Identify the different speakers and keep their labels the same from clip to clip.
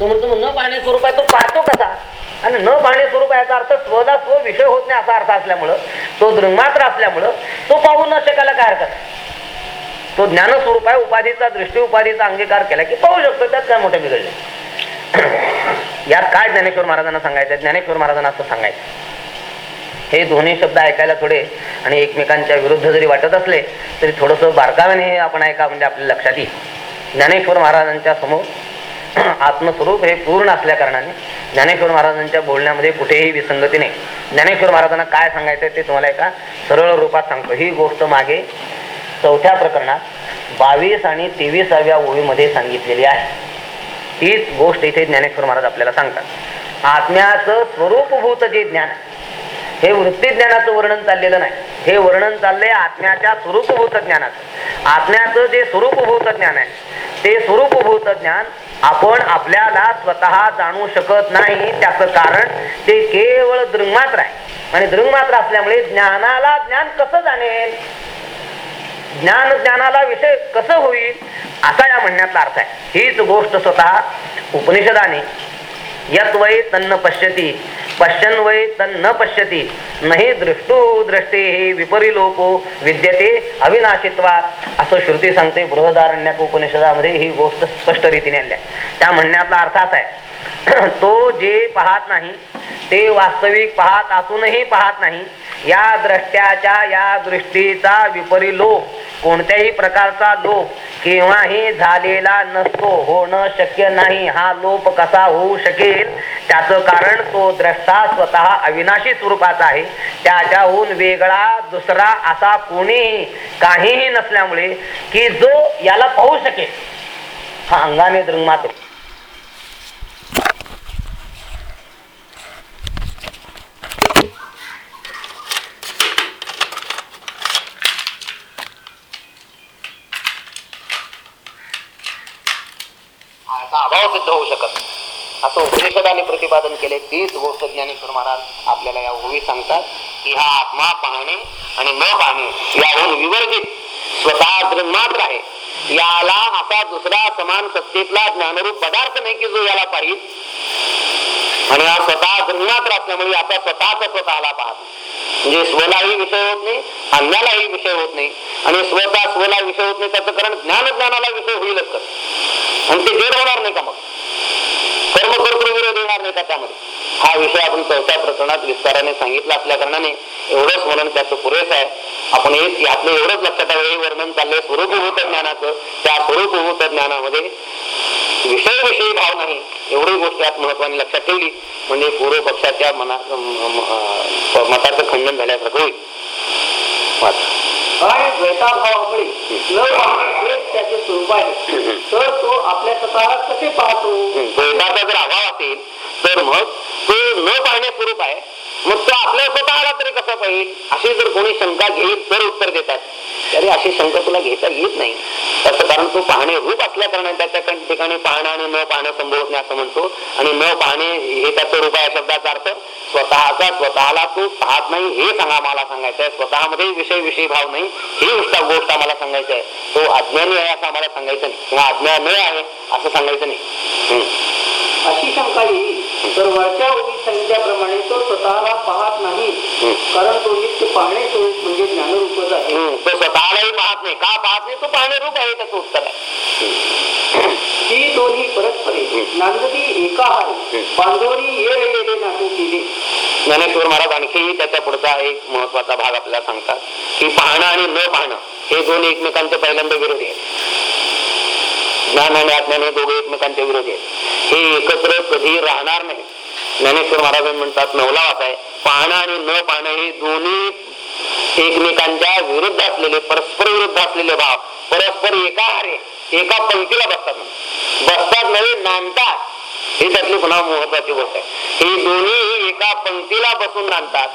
Speaker 1: तो म्हणतो न पाहण्या स्वरूप आहे तो पाहतो कसा? आणि न पाहणे स्वरूप आहे याचा अर्थ स्वदा स्व विषय होत नाही असा अर्थ असल्यामुळं तो दृंगमात्र असल्यामुळं तो पाहू न शकायला काय हरकत? तो ज्ञान स्वरूप आहे उपाधीचा दृष्टी उपाधीचा अंगीकार केला की पाहू शकतो त्यात काय मोठे बिघडले? यात काय ज्ञानेश्वर महाराजांना सांगायचं ज्ञानेश्वर महाराजांना असं सांगायचं. हे दोन्ही शब्द ऐकायला थोडे आणि एकमेकांच्या विरुद्ध जरी वाटत असले तरी थोडंसं बारकाव्याने आपण ऐका म्हणजे आपल्या लक्षात येईल. ज्ञानेश्वर महाराजांच्या समोर आत्मस्वरूप हे पूर्ण असल्या कारणाने ज्ञानेश्वर महाराजांच्या बोलण्यामध्ये कुठेही विसंगती नाही. ज्ञानेश्वर महाराजांना काय सांगायचं ते तुम्हाला एका सरळ रूपात सांगतो. ही गोष्ट मागे चौथ्या प्रकरणात बावीस आणि तेवीसाव्या ओळीमध्ये सांगितलेली आहे. तीच गोष्ट इथे ज्ञानेश्वर महाराज आपल्याला सांगतात. आत्म्याचं स्वरूपभूत जे ज्ञान आहे हे वृत्ती ज्ञानाचं वर्णन चाललेलं नाही. हे वर्णन चाललंय आत्म्याच्या स्वरूपभूत ज्ञानाचं. आत्म्याचं जे स्वरूपभूत ज्ञान आहे ते स्वरूपभूत ज्ञान आपण आपल्याला स्वतः जाणू शकत नाही. त्याचं कारण ते केवळ दृंगमात्र आहे. आणि दृंगमात्र असल्यामुळे ज्ञानाला ज्ञान कसं जाणेल? ज्ञान ज्ञानाला विषय कसं होईल? असा या म्हणण्यातला अर्थ आहे. हीच गोष्ट स्वतः उपनिषदाने यत वै तन्न पश्यती पश्यन वै तन्न पश्यती। नाही दृष्टो दृष्टे हे विपरिलोको विद्यते अविनाशित्वा। असं श्रुती सांगते बृहदारण्याक उपनिषदामध्ये ही गोष्ट स्पष्ट रीतीने आणल्या. त्या म्हणण्यातला अर्थ असा आहे तो जे पाहत नाही ते वास्तविक पाहत असूनही पाहत नाही या द्रष्ट्याच्या या दृष्टीचा विपरिलोप कोणत्याही प्रकारचा लोप केव्हाही झालेला नसतो होणं शक्य नाही. हा लोप कसा होऊ शकेल? त्याचं कारण तो द्रष्टा स्वतः अविनाशी स्वरूपाचा आहे. त्याच्याहून वेगळा दुसरा असा कोणीही काहीही नसल्यामुळे की जो याला पाहू शकेल. हा अंगाने दृंगमात्र याचा अभाव सिद्ध होऊ शकत नाही. असं उपनिषदाने प्रतिपादन केले तीच गोष्ट ज्ञानेश्वर महाराज आपल्याला या ओवी सांगतात की हा आत्मा पाहणे आणि न पाहणे याहून विवर्जित स्वतः मात्र आहे. याला असा दुसरा समान सत्तेतला ज्ञानरूप पदार्थ नाही की जो याला पाहिजे. आणि हा स्वतः मात्र असल्यामुळे आता स्वतःच स्वतःला पाहतो. म्हणजे स्वलाही विषय होत नाही अन्यालाही विषय होत नाही. आणि स्वतः स्वला विषय होत नाही त्याचं कारण ज्ञान ज्ञानाला विषय होईलच. कसं आणि ते जड होणार नाही का मग? विरोध नाही हा विषय आपण चौथ्या प्रकरणात विस्ताराने सांगितला. असल्या कारणाने एवढं स्मरण त्याचं पुरेसं आहे. आपण एक यातलं एवढंच लक्षात हे वर्णन चाललंय स्वरूपभूत ज्ञानाचं त्या स्वरूपभूत ज्ञानामध्ये विषय विषयी भाव नाही. एवढी गोष्ट यात महत्वाने लक्षात ठेवली. म्हणजे पूर्व पक्षाच्या मना मताचं खंडन झाल्यासारखं होईल वाच.
Speaker 2: द्वैताभावामुळे न पाहणे हेच त्याचे स्वरूप आहे तर तो आपल्या स्वतःला कसे पाहतो?
Speaker 1: द्वैताचा जर अभाव असेल तर मग तो न पाहणे स्वरूप आहे. मग तो आपल्या स्वतःला तरी कसं पाहिजे? अशी जर कोणी शंका घेईल तर उत्तर देतात. तरी अशी संकल्पना तुला घेता येत नाही. त्याचं कारण तो पाहणे रूप असल्या कारणाने त्याच्या ठिकाणी पाहणं आणि न पाहणं संभवत नाही असं म्हणतो. आणि न पाहणे हे त्याचं रूप आहे शब्दाचा अर्थ स्वतःचा स्वतःला तू पाहत नाही हे सांगा मला सांगायचं आहे. स्वतःमध्ये विषय विषयी भाव नाही. ही गोष्ट आम्हाला सांगायचं आहे. तो अज्ञानी आहे असं आम्हाला सांगायचं नाही. किंवा अज्ञान आहे असं सांगायचं नाही. हम्म.
Speaker 2: अशी शंका येईल तर वरच्या सांगितल्याप्रमाणे तो स्वतःला पाहत नाही. कारण तो नित्य पाहणे स्वरूप म्हणजे ज्ञानरूपच आहे.
Speaker 1: तो स्वतःलाही पाहत नाही. का पाहत नाही? तो पाहणे रूप आहे त्याचं उत्तर. आहे
Speaker 2: ही दोन्ही परस्परे नांदती एका आहे बांधवरी येळलेले नाही केले.
Speaker 1: ज्ञानेश्वर महाराज आणखी त्याच्या पुढचा एक महत्त्वाचा भाग आपल्याला सांगतात की पाहणं आणि न पाहणं हे दोन एकमेकांचे पहिल्यांदा विरोधी आहेत. ज्ञान आणि अज्ञान हे दोघे एकमेकांच्या विरोधी आहेत. हे एकत्र कधी राहणार नाही ज्ञानेश्वर महाराज म्हणतात नवला आहे. पाहणं आणि न पाहणं हे दोन्ही एकमेकांच्या विरुद्ध असलेले परस्पर विरुद्ध असलेले भाव परस्पर एका आरे एका पंक्तीला बसतात. बसतात नव्हे नांदतात. ही त्यातली पुन्हा महत्वाची गोष्ट आहे. हे दोन्ही एका पंक्तीला बसून नांदतात.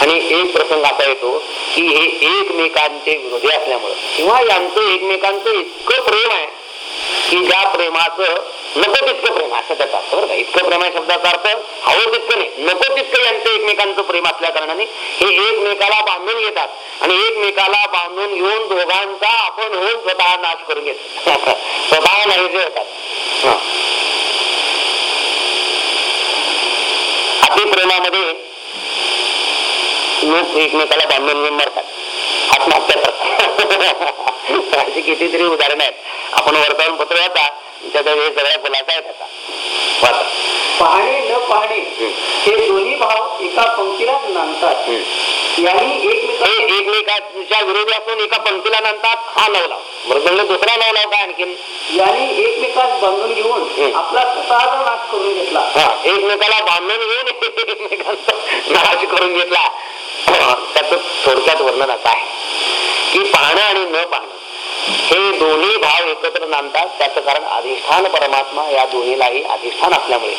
Speaker 1: आणि एक प्रसंग असा येतो की हे एकमेकांचे विरोधी असल्यामुळं. किंवा यांचं एकमेकांचं इतकं प्रेम आहे की ज्या प्रेमाचं नको तितकं प्रेम असं त्याचा अर्थ बरं का. इतकं प्रेम आहे शब्दाचा अर्थ. हवं तितकं नाही नको तितकं यांचं एकमेकांचं प्रेम असल्या कारणाने हे एकमेकाला बांधून घेतात आणि एकमेकाला बांधून घेऊन दोघांचा आपण होऊन स्वतः नाश करून घेत. स्वतः नाहीसे होतात. अतिप्रेमामध्ये लोक एकमेकाला बांधून घेऊन मरतात. आत्महत्या करतात. अशी कितीतरी उदाहरण आहेत. आपण वर्तमानपत्र वाचा त्याचा हे सगळ्या खुलासा आहे त्याचा.
Speaker 2: पाहणे न पाहणे हे दोन्ही भाव एका पंक्तीलाच नांदतात. यांनी एकमेका
Speaker 1: हे एकमेकाच्या विरोधी असून एका पंक्तीला नंतात हा नवला मृदंग दुसरा नवला काय आणखीन?
Speaker 2: यांनी एकमेकास बांधून घेऊन. आपला स्वतःचा नाश करून घेतला.
Speaker 1: एकमेकाला बांधून घेऊन एकमेकांचा नाश करून घेतला. त्याच थोडक्यात वर्णन असं आहे की पाहणं आणि न पाहणं. हे दोन्ही भाव एकत्र नांदतात. त्याचं कारण अधिष्ठान परमात्मा या दोन्हीलाही अधिष्ठान असल्यामुळे.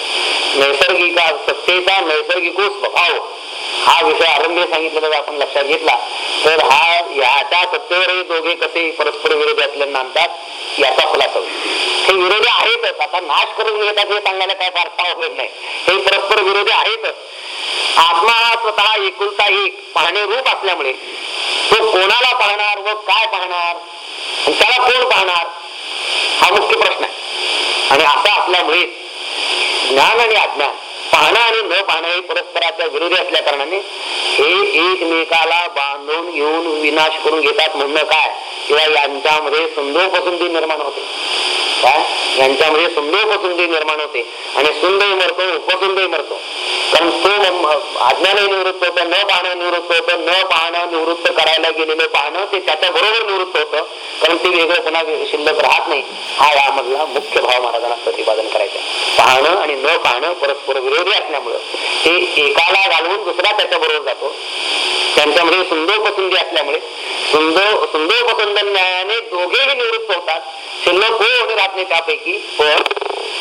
Speaker 1: नैसर्गिक सत्तेचा नैसर्गिक स्वभाव हा विषय आरंभ सांगितलेला जर आपण लक्षात घेतला तर हा याच्या सत्तेवरही दोघे कसे परस्पर विरोधी असल्याने नांदतात याचा खुलासा होईल. हे विरोधी आहेतच. आता नाश करून घेतात हे सांगायला काय फार होत नाही. हे परस्पर विरोधी आहेतच. आत्मा हा स्वतः एकुलता एक पाहणे रूप असल्यामुळे तो कोणाला पाहणार व काय पाहणार त्याला कोण पाहणार हा मुख्य प्रश्न आहे. आणि असा असल्यामुळे ज्ञान आणि अज्ञान पाहणं आणि न पाहणं हे परस्पराच्या विरोधी असल्या कारणाने हे एकमेकाला बांधून घेऊन विनाश करून घेतात म्हणणं काय? किंवा यांच्यामध्ये संदोपसुंदी निर्माण होते. काय? यांच्यामध्ये सुंदोपसुंदी निर्माण होते. आणि सुंदही मरतो उपसुंदही मरतो. कारण तो निवृत्त होतं न पाहणं निवृत्त होतं न पाहणं निवृत्त करायला गेलेलं पाहणं ते त्याच्या बरोबर निवृत्त होतं. कारण ते वेगळं पुन्हा शिल्लक राहत नाही. हा यामधला मुख्य भाव महाराजांना प्रतिपादन करायचा. पाहणं आणि न पाहणं परस्पर विरोधी असल्यामुळं. ते एकाला घालवून दुसरा त्याच्या बरोबर जातो. त्यांच्यामध्ये सुंदर पसंती असल्यामुळे सुंदर सुंदोपसुंद न्यायाने दोघेही निवृत्त होतात शिल्लक हो कोण राहत नाही त्यापैकी पण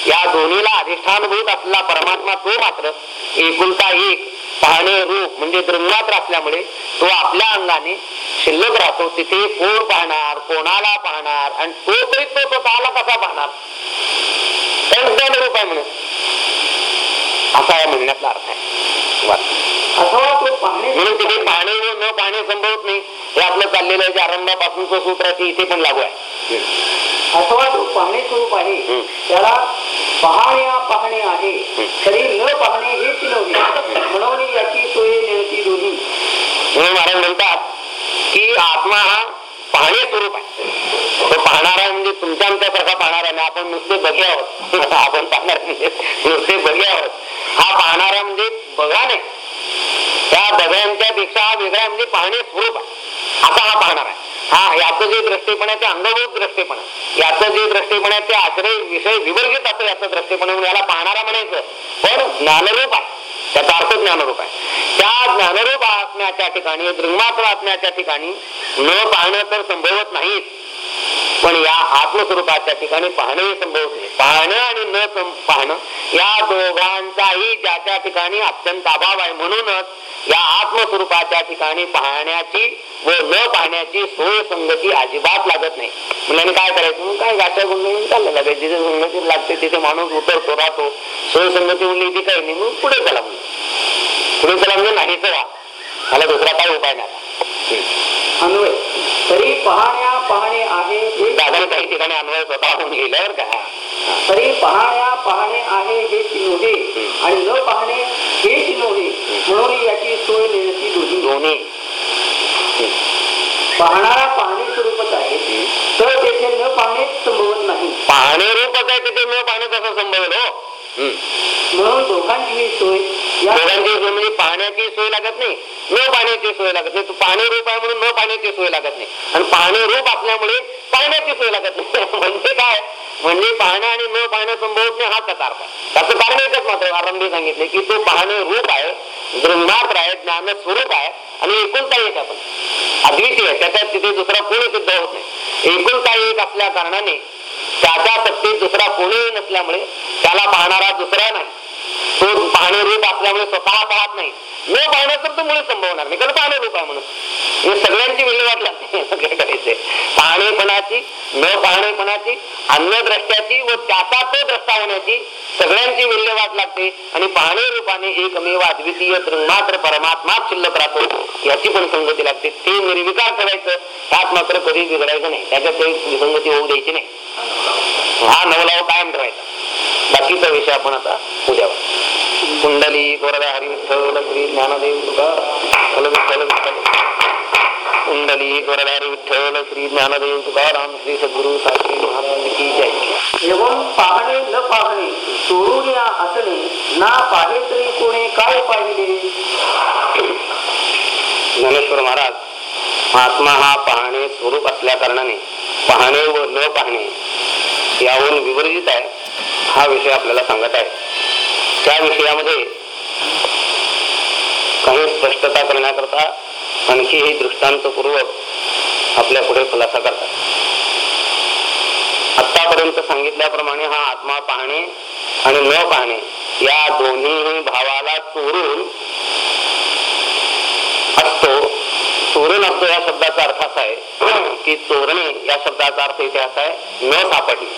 Speaker 1: या दोन्हीला अधिष्ठानभूत असलेला परमात्मा तो मात्र एकुलता एक पाहणे रूप म्हणजे दृंगात्र असल्यामुळे तो आपल्या अंगाने शिल्लक राहतो. तिथे कोण पाहणार कोणाला पाहणार आणि तो तरी तो स्वतःला कसा पाहणार? कारण रूप आहे म्हणून. असा या म्हणण्यातला अर्थ आहे. म्हणून तिथे पाहणे व न पाहणे संभवत नाही. हे आपलं चाललेलं आहे जे आरंभापासूनचं सूत्र आहे ते इथे पण लागू आहे.
Speaker 2: अथवा तो पाहणे स्वरूप आहे. त्याला पाहण्या पाहणे आहे. तरी न पाहणे हेच नव्हे म्हणून याची सोय नेमती दोन्ही.
Speaker 1: म्हणून महाराज म्हणतात की आत्मा हा पाहणे स्वरूप आहे. तो पाहणारा म्हणजे तुमच्या आमच्यासारखा पाहणारा नाही आपण नुसते बघे आहोत. आपण पाहणार म्हणजे नुसते बघे आहोत. हा पाहणारा म्हणजे बघा नाही. त्या बघ्यांच्या पेक्षा हा वेगळा म्हणजे पाहणे स्वरूप आहे. असा हा पाहणार आहे. हा याचं जे दृष्टीपण आहे ते अंगभूत दृष्टीपण आहे. याचं जे दृष्टीपण आहे ते आश्रय विषय विवर्जित असं याचं दृष्टीपण म्हणून याला पाहणारा म्हणायचं. पण ज्ञानरूप आहे. त्याचा अर्थ ज्ञानरूप आहे. त्या ज्ञानरूप आत्म्याच्या ठिकाणी दृंगमात्र आत्म्याच्या ठिकाणी न पाहणं तर संभवत नाही. पण या आत्मस्वरूपाच्या ठिकाणी पाहणं संभवत नाही पाहणं आणि न पाहणं या दोघांचाही ज्याच्या ठिकाणी अत्यंत अभाव आहे म्हणूनच या आत्मस्वरूपाच्या ठिकाणी पाहण्याची व न पाहण्याची सोय संगती अजिबात लागत नाही. म्हणजे काय करायचं? मग काय गाठ्या गुंड चाललं? लागेल जिथे संगती लागते तिथे माणूस उतरतो राहतो. सोय संगती म्हणली इथे काही नाही. मग पुढे चला म्हणजे पुढे चला म्हणजे नाही चला मला दुसरा काय उपाय नाही.
Speaker 2: अन्वय तरी पाहण्या पाहणे आहे हे
Speaker 1: काही ठिकाणी अन्वय स्वतः होऊन गेल्यावर का?
Speaker 2: तरी पाहण्या पाहणे आहे हेच नव्हे आणि न पाहणे हेच नव्हे म्हणून याची सोय नेमती दोन्ही.
Speaker 1: दोन्ही.
Speaker 2: पाहणारा पाहणे स्वरूपच आहे. तर तेथे न पाहणेच संभवत नाही.
Speaker 1: पाहणे रूपच आहे तिथे न पाहणे कसं संभवेल हो.
Speaker 2: म्हणून दोघांची सोय
Speaker 1: दोघांची सोय म्हणजे पाहण्याची सोय लागत नाही. न पाहण्याची सोय लागत नाही. तू पाहणे रूप आहे म्हणून न पाहण्याची सोय लागत नाही. आणि पाहणे रूप असल्यामुळे पाहण्याची सोय लागत नाही. म्हणजे काय? म्हणजे पाहणं आणि न पाहणं संभवत नाही हा कथा अर्थ त्याचं कारण एकच मात्र आरंभी सांगितले की तो पाहणे रूप आहे ब्रह्मात्र आहे ज्ञान स्वरूप आहे आणि एकुलता एक आपण अद्वितीय त्याच्यात तिथे दुसरा कोणी सिद्ध होत नाही. एकुलता एक असल्या कारणाने त्याच्या सत्तेत दुसरा कोणीही नसल्यामुळे त्याला पाहणारा दुसरा नाही. तो पाहणे रूप असल्यामुळे स्वतः पाहत नाही. न पाहणं तर तो मुळे संभवणार नाही. कारण पाहणे रूप आहे म्हणून. हे सगळ्यांची विल्हेवाट लागते सगळे करायचे. पाहणेपणाची न पाहणेपणाची अन्नद्रष्ट्याची व त्याचा तो द्रष्टा होण्याची सगळ्यांची विल्हेवाट लागते. आणि पाहणे रूपाने एकमेव अद्वितीय मात्र परमात्माच शिल्लक राहतो याची पण संगती लागते. ते म्हणजे निर्विकार करायचं. त्यात मात्र कधी बिघडायचं नाही. त्याच्यात काही विसंगती होऊ द्यायची नाही. हा नवलाव कायम ठेवायचा. बाकीचा विषय आपण आता उद्या कुंडली गोरदा हरी विठ्ठल श्री ज्ञानदेव विठ्ठल कुंडली गोरदा हरी विठ्ठल श्री ज्ञानदेव तुकाराम श्री सद्गुरु साक्षी महाराज की जय.
Speaker 2: एवं पाहणे न पाहणे सोडून या असणे ना पाहे तरी कोणी काय पाहिले?
Speaker 1: ज्ञानेश्वर महाराज आत्मा हा पाहणे स्वरूप असल्या कारणाने पाहणे व न पाहणे यावरून विवर्जित आहे. हा विषय आपल्याला सांगत आहे. त्या विषयामध्ये काही स्पष्टता करण्याकरता आणखीही दृष्टांतपूर्वक आपल्या पुढे खुलासा करतात. आतापर्यंत सांगितल्याप्रमाणे हा आत्मा पाहणे आणि न पाहणे या दोन्ही भावाला चोरून असतो. चोरून असतो या शब्दाचा अर्थ असा आहे की चोरणे या शब्दाचा अर्थ इथे असा आहे न सापडणे.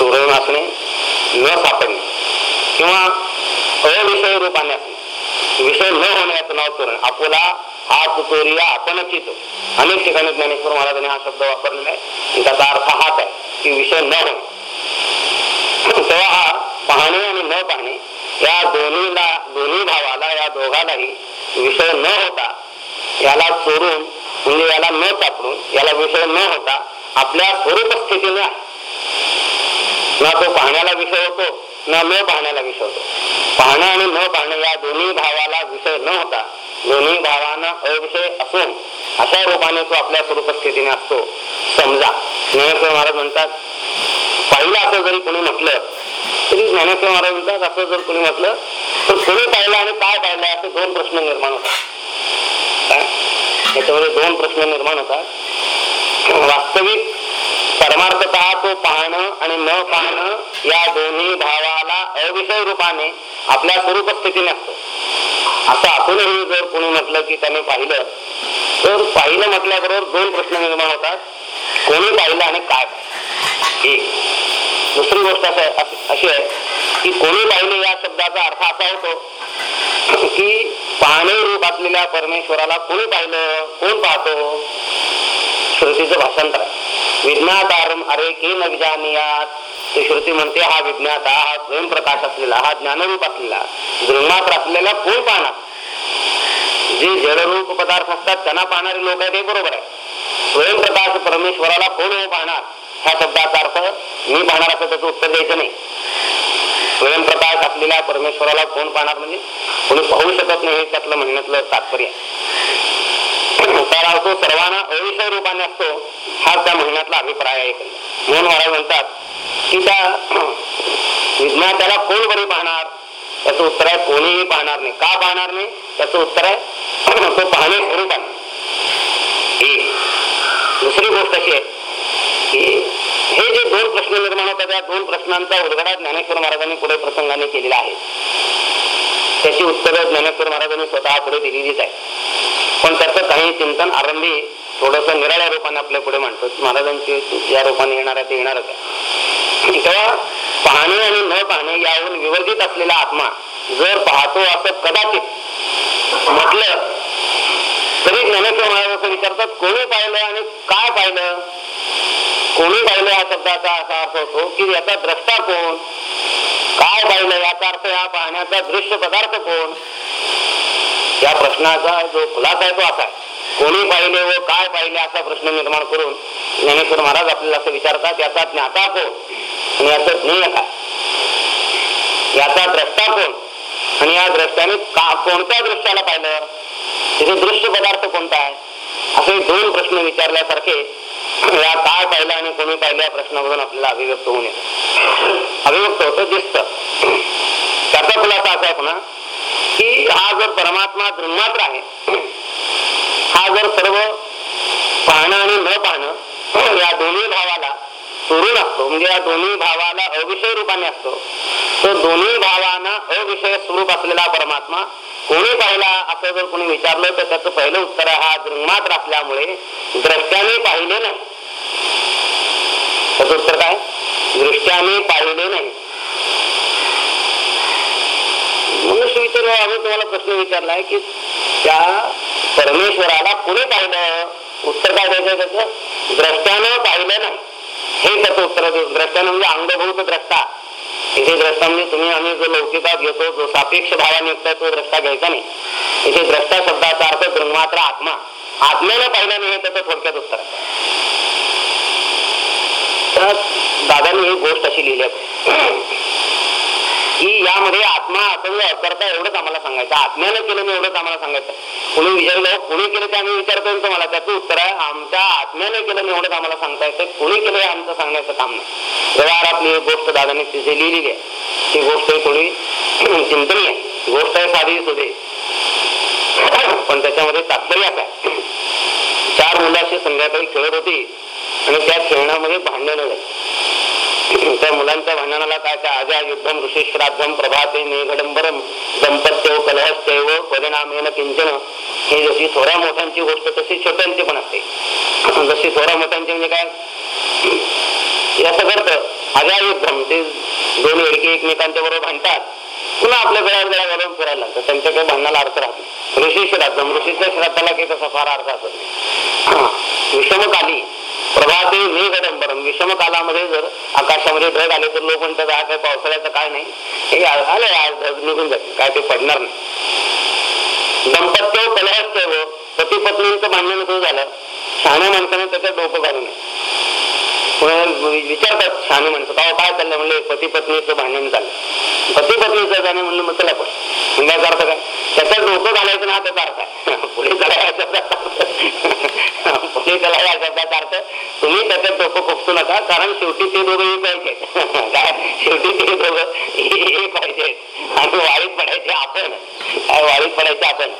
Speaker 1: चोरण असणे न सापडणे किंवा अविषय रूपाने असणे विषय न होणे याचं नाव तोरण आपला हा चोरिया आपणच येतो अनेक ठिकाणी ज्ञानेश्वर महाराजांनी हा शब्द वापरलेला आहे. त्याचा अर्थ हाच आहे की विषय न होणे. तेव्हा हा पाहणे आणि न पाहणे या दोन्हीला दोन्ही भावाला या दोघालाही विषय न होता याला चोरून म्हणजे याला न सापडून याला विषय न होता आपल्या स्वरूप स्थितीने ना तो पाहण्याला विषय होतो ना न पाहण्याला विषय होतो. पाहणं आणि न पाहणं या दोन्ही भावाला विषय न होता दोन्ही भावांना अविषय असून अशा रूपाने तो आपल्या स्वरूप स्थितीने असतो. समजा ज्ञानेश्वर महाराज म्हणतात पाहिलं असं जरी कोणी म्हटलं तरी ज्ञानेश्वर महाराज म्हणतात असं जर कोणी म्हटलं तर कोणी पाहिलं आणि काय पाहिलं असे दोन प्रश्न निर्माण होतात. याच्यामध्ये दोन प्रश्न निर्माण होतात. वास्तविक परमार्थ तो पाहणं आणि न पाहणं या दोन्ही भावाला अविषय रूपाने आपल्या स्वरूप स्थिती असतो असं असूनही जर कोणी म्हटलं की त्याने पाहिलं तर पाहिलं म्हटल्याबरोबर दोन प्रश्न निर्माण होतात. कोणी पाहिलं आणि काय? एक दुसरी गोष्ट असं अशी आहे की कोणी पाहिले या शब्दाचा अर्थ असा होतो की पाहणे रूप असलेल्या परमेश्वराला कोणी पाहिलं? कोण पाहतो? श्रुतीचं भाषांतर आहे. विज्ञातारम अरे के न विजानियात ते श्रुती म्हणते हा विज्ञाता हा स्वयंप्रकाश असलेला हा ज्ञानरूप असलेला दृंगमात्र असलेला कोण पाहणार? जे जडरूप पदार्थ असतात त्यांना पाहणारे लोक आहेत ते बरोबर आहे. स्वयंप्रकाश परमेश्वराला कोण हो पाहणार? ह्या शब्दाचा अर्थ मी पाहणार असं त्याचं उत्तर द्यायचं नाही. स्वयंप्रकाश असलेल्या परमेश्वराला कोण पाहणार म्हणजे? कोणी पाहू शकत नाही हे त्यातलं म्हणण्यातलं तात्पर्य आहे तो सर्वांना अविषय रूपाने असतो हा त्या महिन्यातला अभिप्राय आहे. म्हणून महाराज म्हणतात की त्या विज्ञात्याला कोण बरे पाहणार? त्याचं उत्तर आहे कोणीही पाहणार नाही. का पाहणार नाही? त्याचं उत्तर आहे तो पाहणे स्वरूप आहे दुसरी गोष्ट अशी आहे की हे जे दोन प्रश्न निर्माण होतात त्या दोन प्रश्नांचा उद्घाटा ज्ञानेश्वर महाराजांनी पुढे प्रसंगाने केलेला आहे. त्याची उत्तरं ज्ञानेश्वर महाराजांनी स्वतः पुढे दिलेलीच आहे पण त्याचं काही चिंतन आरंभी थोडस निराळ्या रूपाने आपल्या पुढे मांडतो महाराजांची या रूपाने येणार आहे ते येणारच आहे. तेव्हा पाहणे आणि न पाहणे यावरून विवर्जित असलेला आत्मा जर पाहतो असं कदाचित म्हटलं तरी ज्ञानेश्वर महाराज असं विचारतात कोणी पाहिलं आणि काय पाहिलं? कोणी पाहिलं या शब्दाचा असा अर्थ होतो की याचा द्रष्टा कोण? काय पाहिलं याचा अर्थ या पाहण्याचा दृश्य पदार्थ कोण? या प्रश्नाचा जो खुलासा आहे तो असा कोणी पाहिले व काय पाहिले असा प्रश्न निर्माण करून ज्ञानेश्वर महाराज आपल्याला असं विचारतात याचा ज्ञाता कोण? आणि याचं ज्ञेय काय? याचा द्रष्टा कोण? आणि या द्रष्ट्याने कोणत्या दृश्याला पाहिलं? तिथे दृश्य पदार्थ कोणता आहे? असे दोन प्रश्न विचारल्यासारखे या काय पाहिलं आणि कोणी पाहिलं या प्रश्नामधून आपल्याला अभिव्यक्त होऊन येत. अभिव्यक्त होतं दिसत त्याचा खुलासा असा आहे पुन्हा. की हा जर परमात्मा दृंगमात्र आहे हा जर सर्व पाहणं आणि न पाहणं या दोन्ही भावाला सुरू असतो म्हणजे या दोन्ही भावाला अविषय रूपाने असतो तो दोन्ही भावांना अविषय स्वरूप असलेला परमात्मा कोणी पाहिला असं जर कोणी विचारलं तर त्याचं पहिलं उत्तर आहे हा दृंगमात्र असल्यामुळे द्रष्ट्याने पाहिले नाही. त्याचं उत्तर काय? दृष्ट्याने पाहिले नाही. मनुष्य विचार आम्ही तुम्हाला प्रश्न विचारलाय की त्या परमेश्वराला कुणी पाहिलं? उत्तर काय द्यायचं त्याचं? द्रष्ट्यानं पाहिलं नाही. हे त्याचं उत्तर द्रष्ट्यानं म्हणजे अंगभूत द्रष्टा. इथे द्रष्टा म्हणजे तुम्ही आम्ही जो लौकिकात घेतो जो सापेक्ष भावाने युक्त तो द्रष्टा घ्यायचा नाही. इथे द्रष्टा शब्दाचा अर्थ ब्रह्मात्र आत्मा. आत्म्यानं नाही हे त्याचं थोडक्यात उत्तर आहे. तर दादांनी एक गोष्ट अशी लिहिली आहे. की यामध्ये आत्मा असंग करता एवढंच आम्हाला सांगायचं. आत्म्यानं केलं मी एवढंच आम्हाला सांगायचं. कुणी विचारलं कोणी केलं ते आम्ही विचारतोय तुम्हाला त्याचं उत्तर आहे आमच्या आत्म्यानं केलं मी एवढंच आम्हाला सांगता येतं. कुणी केलं आमचं सांगण्याचं काम नाही. व्यवहारातली एक गोष्ट दादाने तिथे लिहिलेली आहे. ती गोष्ट थोडी चिंतनीय आहे. गोष्ट आहे साधी सुधे. पण त्याच्यामध्ये तात्पर्य काय चार मुलाशी संध्याकाळी खेळत होती आणि त्या खेळण्यामध्ये भांडण झाले. त्या मुलांच्या भांडणाला काय त्या आजा युद्धम ऋषिश्राद्धम प्रभाते मेघडंबरम दंपत्य कलहस्तेव परिणामेन किंचन हे जशी थोड्या मोठ्यांची गोष्ट तशी छोट्यांची पण असते. जशी थोड्या मोठ्यांची म्हणजे काय? याचं असं करतं आजा युद्धम ते दोन एडके एकमेकांच्या बरोबर भांडतात. पुन्हा आपल्या गळ्यावर गळ्या घालून फिरायला लागतं त्यांच्या काही भांडणाला अर्थ राहतो ऋषी श्राद्धम ऋषीच्या श्राद्धाला काही तसा फार अर्थ असत नाही. विषमकाली प्रभाते मेघडंबरम विषमकालामध्ये जर आकाशामध्ये ढग आले तर लोक म्हणतात हा काय पावसाळ्याचं काय नाही. हे आ- आले आज ढग निघून जाते काय ते पडणार नाही. दंपत्य कलहस्तव. पती पत्नींचं भांडण सुरू झालं. शहाण्या माणसाने त्याच्यात डोकं घालू नये विचारतात शहाणे माणसं का काय चाललं म्हणले पती पत्नीचं भांडण झालं. पती पत्नीचं जाणे म्हणलं मग चला पण म्हणजे याचा अर्थ काय? त्याच्यात डोकं घालायचं ना त्याचा अर्थ आहे पुढे चला या पुढे चला या शब्दाचा अर्थ. तुम्ही त्याच्यात डोकं खोपसू नका कारण शेवटी ते दोघं एक पाहिजे काय शेवटी ते दोघं एक पाहिजे आणि वाळीत पडायचे आपण. काय वाळीत पडायचे आपण.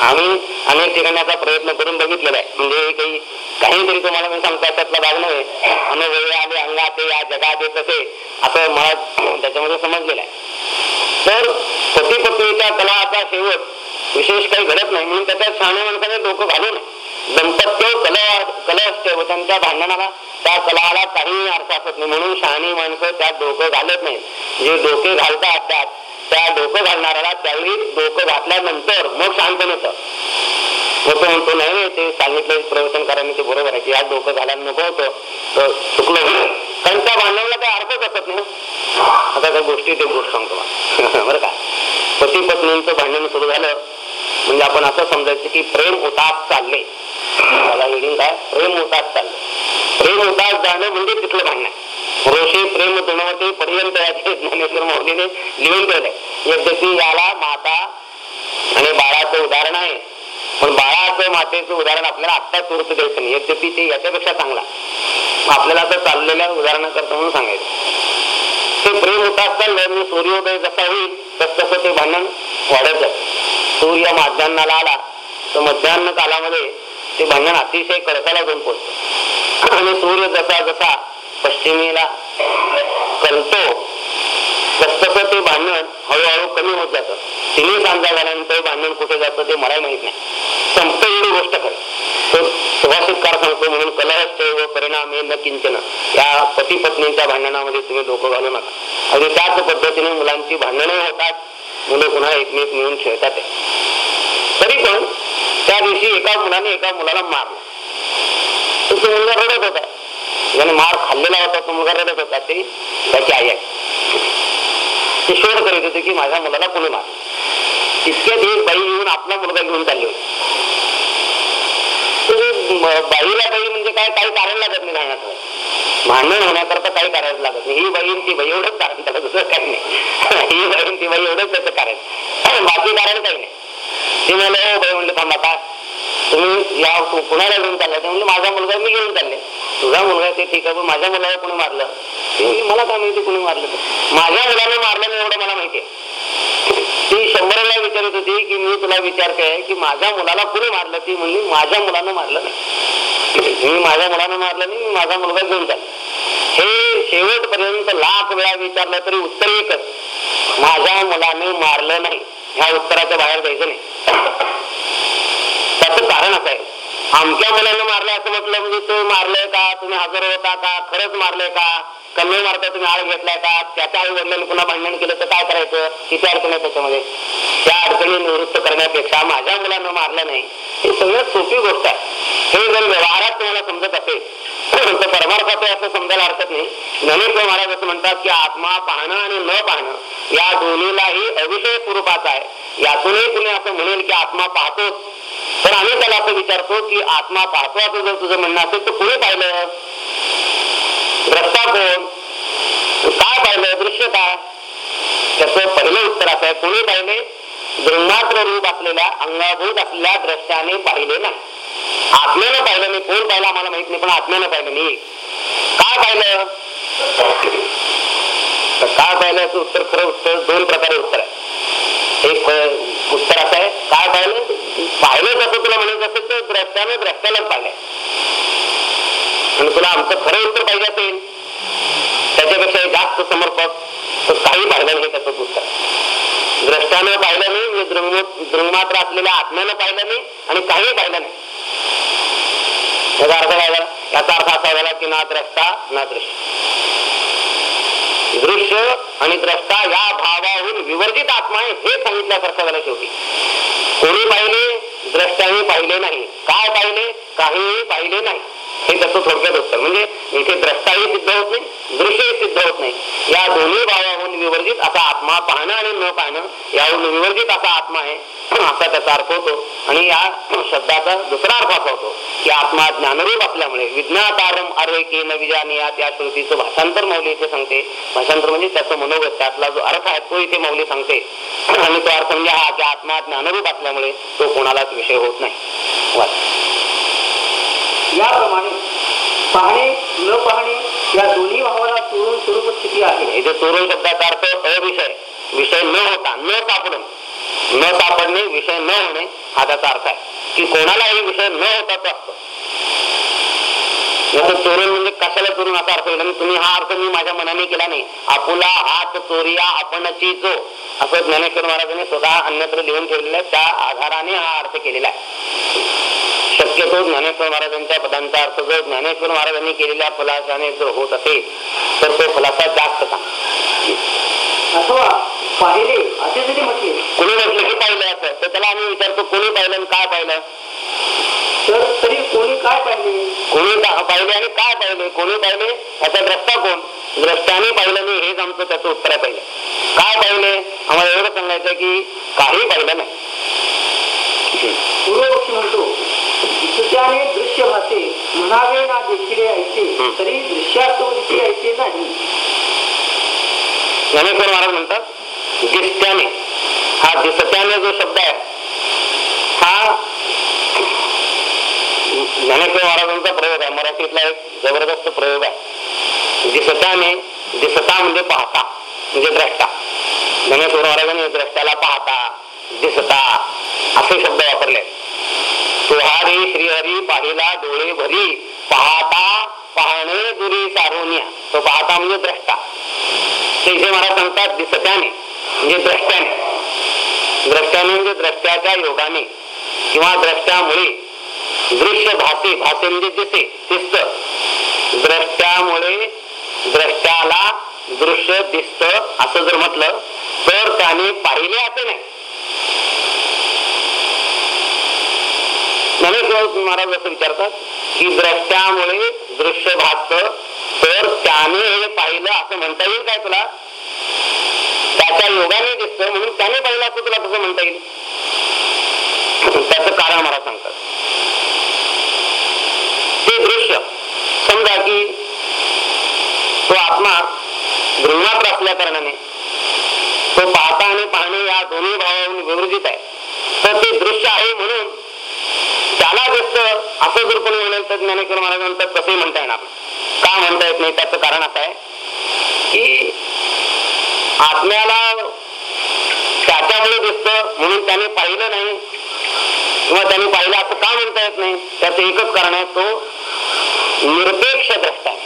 Speaker 1: आम्ही अनेक ठिकाणाचा प्रयत्न करून बघितलेला आहे. म्हणजे काही काहीतरी तुम्हाला मी सांगता त्यातला भाग नव्हे. अनुभवे आले अंगात या जगात येत असे असं मला त्याच्यामध्ये समजलेलं आहे. तर पती पत्नीच्या कलाचा शेवट विशेष काही घडत नाही. म्हणून त्याच्यात शहाण्या माणसाने डोकं घालू नये. दंपत्य कला कला असते व त्यांच्या भांडणाला त्या कलाला काही अर्थ असत नाही. म्हणून शहाणी माणसं त्यात डोकं घालत नाही जे डोके घालतात त्यात त्या डोकं घालणाऱ्याला त्यावेळी डोकं घातल्यानंतर मग शांत नव्हतं मग तो म्हणतो नाही ते सांगितलं प्रवचनकारांनी ते बरोबर आहे. की आज डोकं घालायला नको होतं तर चुकलं होतं. कारण त्या भांडणाला काही अर्थच असत नाही आता त्या गोष्टी ते गोष्ट सांगतो. बरं का? पती पत्नींचं भांडण सुरू झालं. म्हणजे आपण असं समजायचं की प्रेम उतास चालले. मला हिडिंग काय? प्रेम उतास चालले. प्रेम उतास जाणं म्हणजे तिथलं भांडणं. रोषे प्रेम दुणवते पर्यंत याचे ज्ञानेश्वर मौलीने लिहून ठेवलंय. यद्यपि याला माता आणि बाळाचं उदाहरण आहे. पण बाळाचं मातेचं उदाहरण आपल्याला आत्ता तुरत द्यायचं नाही. यद्यपि ते याच्यापेक्षा चांगला. आपल्याला असं चाललेल्या उदाहरणाकरता म्हणून सांगायचं. ते प्रेम होतात चाललं म्हणजे सूर्योदय जसा होईल तस तसं ते भांडण वाढत जात. सूर्य माध्यान्नाला आला तर मध्यान्ह कालामध्ये ते भांडण अतिशय कडकाला जाऊन पोचत आणि सूर्य जसा जसा पश्चिमेला करतो तस तसं ते भांडण हळूहळू कमी होत जातं. तिन्ही सांजा झाल्यानंतर भांडण कुठे जातं ते मला माहीत नाही. संपत एवढी गोष्ट खरं. तो सुभाषितकार सांगतो म्हणून कलहच व परिणाम हे न किंचन. या पती पत्नीच्या भांडणामध्ये तुम्ही डोकं घालू नका. आणि त्याच पद्धतीने मुलांची भांडणं होतात. मुलं पुन्हा एकमेक मिळून खेळतात तरी पण त्या दिवशी एका मुलाने एका मुलाला मारला. तो मुलगा रडत होता. ज्याने मार खाल्लेला होता तो मुलगा रडत होता ते त्याची आई आहे. ते शोध करीत होते की माझ्या मुलाला कोणी मार तितक्यात एक बाई येऊन आपला मुलगा घेऊन चालली होती. म्हणजे बाईला बाई म्हणजे काय काही कारण लागत नाही भांडणाचं भांडण होण्याकरता काही करायला लागत नाही. ही बहीण ती बाई एवढंच कारण त्याला दुसरं काही नाही. ही बहीण ती बाई एवढंच त्याचं कारण. बाकी कारण काही नाही. ती मला बाई म्हणलं थांबा का तुम्ही या कुणाला घेऊन चालला ते म्हणलं माझा मुलगा मी घेऊन चालले. तुझा मुलगा ते ठीक आहे पण माझ्या मुलाला कोणी मारलं? ते मला काय माहिती कोणी मारलं? माझ्या मुलाने मारलं नाही एवढं मला माहिती ती शंभरला विचारत होती की मी तुला विचारते की माझ्या मुलाला कुणी मारलं? ती म्हणली माझ्या मुलानं मारलं नाही. मी माझ्या मुलानं मारलं नाही मी माझा मुलगा घेऊन चालले. हे शेवटपर्यंत लाख वेळा विचारलं तरी उत्तर एकच. माझ्या मुलाने मारलं नाही. ह्या उत्तराच्या बाहेर जायचं नाही. त्याच कारण असं आहे. आमच्या मुलानं मारलं असं म्हटलं म्हणजे तुम्ही मारलंय का? तुम्ही हजर होता का? खरंच मारलंय का? कमी मारता तुम्ही आळ घेतलाय का? त्याच्या आई वडिलांनी पुन्हा भांडण केलं तर काय करायचं? किती अडचण आहे त्याच्यामध्ये. त्या अडचणी निवृत्त करण्यापेक्षा माझ्या मुलांना मारलं नाही. हे सगळ्यात सोपी गोष्ट आहे. हे जर व्यवहारात तुम्हाला समजत असेल परमार्थाचं असं समजायला हरकत नाही. ज्ञानेश्वर महाराज असं म्हणतात की आत्मा पाहणं आणि न पाहणं या दोन्हीलाही अविषय स्वरूपाचा आहे. यातूनही तुम्ही असं म्हणेल की आत्मा पाहतोच. तर आम्ही त्याला असं विचारतो की आत्मा पाहतो असं जर तुझं म्हणणं असेल तर कुणी पाहिलं? रस्ता कोण? काय पाहिलं? दृश्य काय? त्याचं पहिलं उत्तर असं आहे कोणी पाहिले? ब्रह्मात्र रूप असलेल्या अंगाभूत असलेल्या द्रष्ट्याने पाहिले नाही. आत्म्यानं पाहिलं मी. फोन पाहिलं आम्हाला माहीत नाही पण आत्म्यानं पाहिलं मी. काय पाहिलं? तर काय पाहिलं याचं उत्तर खरं उत्तर दोन प्रकारे उत्तर आहे. एक उत्तर असं आहे काय पाहिलं? पाहिलं कसं तुला म्हणायचं असेल तर द्रष्ट्याने द्रष्ट्यालाच पाहिलंय आणि तुला आमचं खरं उत्तर पाहिजे असेल त्याच्यापेक्षा जास्त समर्पक तर काही पाहिलं नाही त्याचं उत्तर. द्रष्ट्यानं पाहिलं नाही म्हणजे दृंग असलेल्या आत्म्यानं पाहिलं नाही आणि काही पाहिलं नाही. याचा अर्थ काय झाला याचा अर्थ असा झाला की ना द्रष्टा ना दृश्य दृश्य आणि द्रष्टा या भावाहून विवर्जित आत्मा आहे हे सांगितल्यासारखं झालं शेवटी. कोणी पाहिले द्रष्ट्याने पाहिले नाही. काय पाहिले? काहीही पाहिले नाही. हे त्याचं थोडक्यात उत्तर म्हणजे इथे द्रष्टाही सिद्ध होत नाही दृश्यही सिद्ध होत नाही. या दोन्ही भावाहून विवर्जित असा आत्मा पाहणं आणि न पाहणं याहून विवर्जित असा आत्मा आहे असा त्याचा अर्थ होतो. आणि या शब्दाचा दुसरा अर्थ असा होतो की आत्मा ज्ञानरूप असल्यामुळे विज्ञातारम अर्वेके न विजानियात या श्रुतीचं भाषांतर मौली इथे सांगते. भाषांतर म्हणजे त्याचं मनोगत त्यातला जो अर्थ आहे तो इथे मौली सांगते. आणि तो अर्थ म्हणजे हा की आत्मा ज्ञानरूप असल्यामुळे तो कोणालाच विषय होत नाही. वाच.
Speaker 2: याप्रमाणे पाहणे न पाहणे या दोन्ही भावना सोडून स्वरूप स्थिती आहे.
Speaker 1: इथे तोरण शब्दाचा अर्थ अविषय विषय न होता न सापडून न सापडणे विषय न होणे हा त्याचा अर्थ आहे. की कोणालाही विषय न होता तो असतो. चोरून म्हणजे कशाला चोरून असा अर्थ केला तुम्ही हा अर्थ मी माझ्या मनाने केला नाही. आपुला हात चोरिया आपणची जो. असं ज्ञानेश्वर महाराजांनी स्वतः अन्यत्र लिहून ठेवलेलं आहे. त्या आधाराने हा अर्थ केलेला आहे. शक्यतो ज्ञानेश्वर महाराजांच्या पदांचा अर्थ जर ज्ञानेश्वर महाराजांनी केलेल्या फलासाने जर होत असेल तर तो फलासा जास्त सांग
Speaker 2: अथवा पाहिले असे जरी म्हटले.
Speaker 1: कोणी म्हटलं की पाहिलं असं तर त्याला आम्ही विचारतो कोणी पाहिलं काय पाहिलं?
Speaker 2: तर तरी कोणी काय पाहिले?
Speaker 1: कोणी पाहिले आणि काय पाहिले? कोणी पाहिले? याचा द्रष्टा कोण? द्रष्टाने पाहिलं नाही हेच आमचं त्याचं उत्तर आहे पाहिलं. काय पाहिले? आम्हाला एवढं सांगायचं की काही पाहिलं नाही.
Speaker 2: पूर्वपक्षी म्हणतो. दृश्य भासे म्हणावे ना देखील ऐसे. तरी दृश्यात तो दिसे ऐसे नाही.
Speaker 1: ज्ञानेश्वर महाराज म्हणतात दिसत्याने. हा दिसत्याने जो शब्द आहे हा ज्ञानेश्वर महाराजांचा प्रयोग आहे. मराठीतला एक जबरदस्त प्रयोग आहे. दिसताने दिसता म्हणजे पाहता म्हणजे द्रष्टा. ज्ञानेश्वर महाराजांनी द्रष्ट्याला पाहता दिसता असे शब्द वापरले. तुहारी श्रीहरी पाहिला डोळे भरी पाहता पाहणे दुरी सारोनिया तो पाहता म्हणजे द्रष्टा. ते महाराज सांगतात दिसत्याने म्हणजे द्रष्ट्याने द्रष्ट्याने म्हणजे द्रष्ट्याच्या योगाने किंवा द्रष्ट्यामुळे दृश्य भासे भासे म्हणजे दिसे दिसत. द्रष्ट्यामुळे द्रष्ट्याला दृश्य दिसत असं जर म्हटलं तर त्याने पाहिले असे नाही. ज्ञानेश्वर महाराज असं विचारतात की द्रष्ट्यामुळे दृश्य भासत तर त्याने हे पाहिलं असं म्हणता येईल काय तुला? त्याच्या योगाने दिसत म्हणून त्याने पाहिलं असं तुला कसं म्हणता येईल? त्याचं कारण मला सांगतात ते दृश्य समजा की तो आत्मा असल्या कारणाने. तो पाहता आणि पाहणे या दोन्ही भावाहून विवर्जित आहे. तर ते दृश्य आहे म्हणून त्याला दिसत असं जर कोणी म्हणेल तर ज्ञानेश्वर महाराज म्हणतात तसंही म्हणता येणार का म्हणता येत नाही? त्याचं कारण असं आहे की आत्म्याला त्याच्यामुळे दिसत म्हणून त्याने पाहिलं नाही. किंवा त्याने पाहिलं असं का म्हणता येत नाही? त्याचं एकच कारण आहे तो निरपेक्ष द्रष्टा आहे.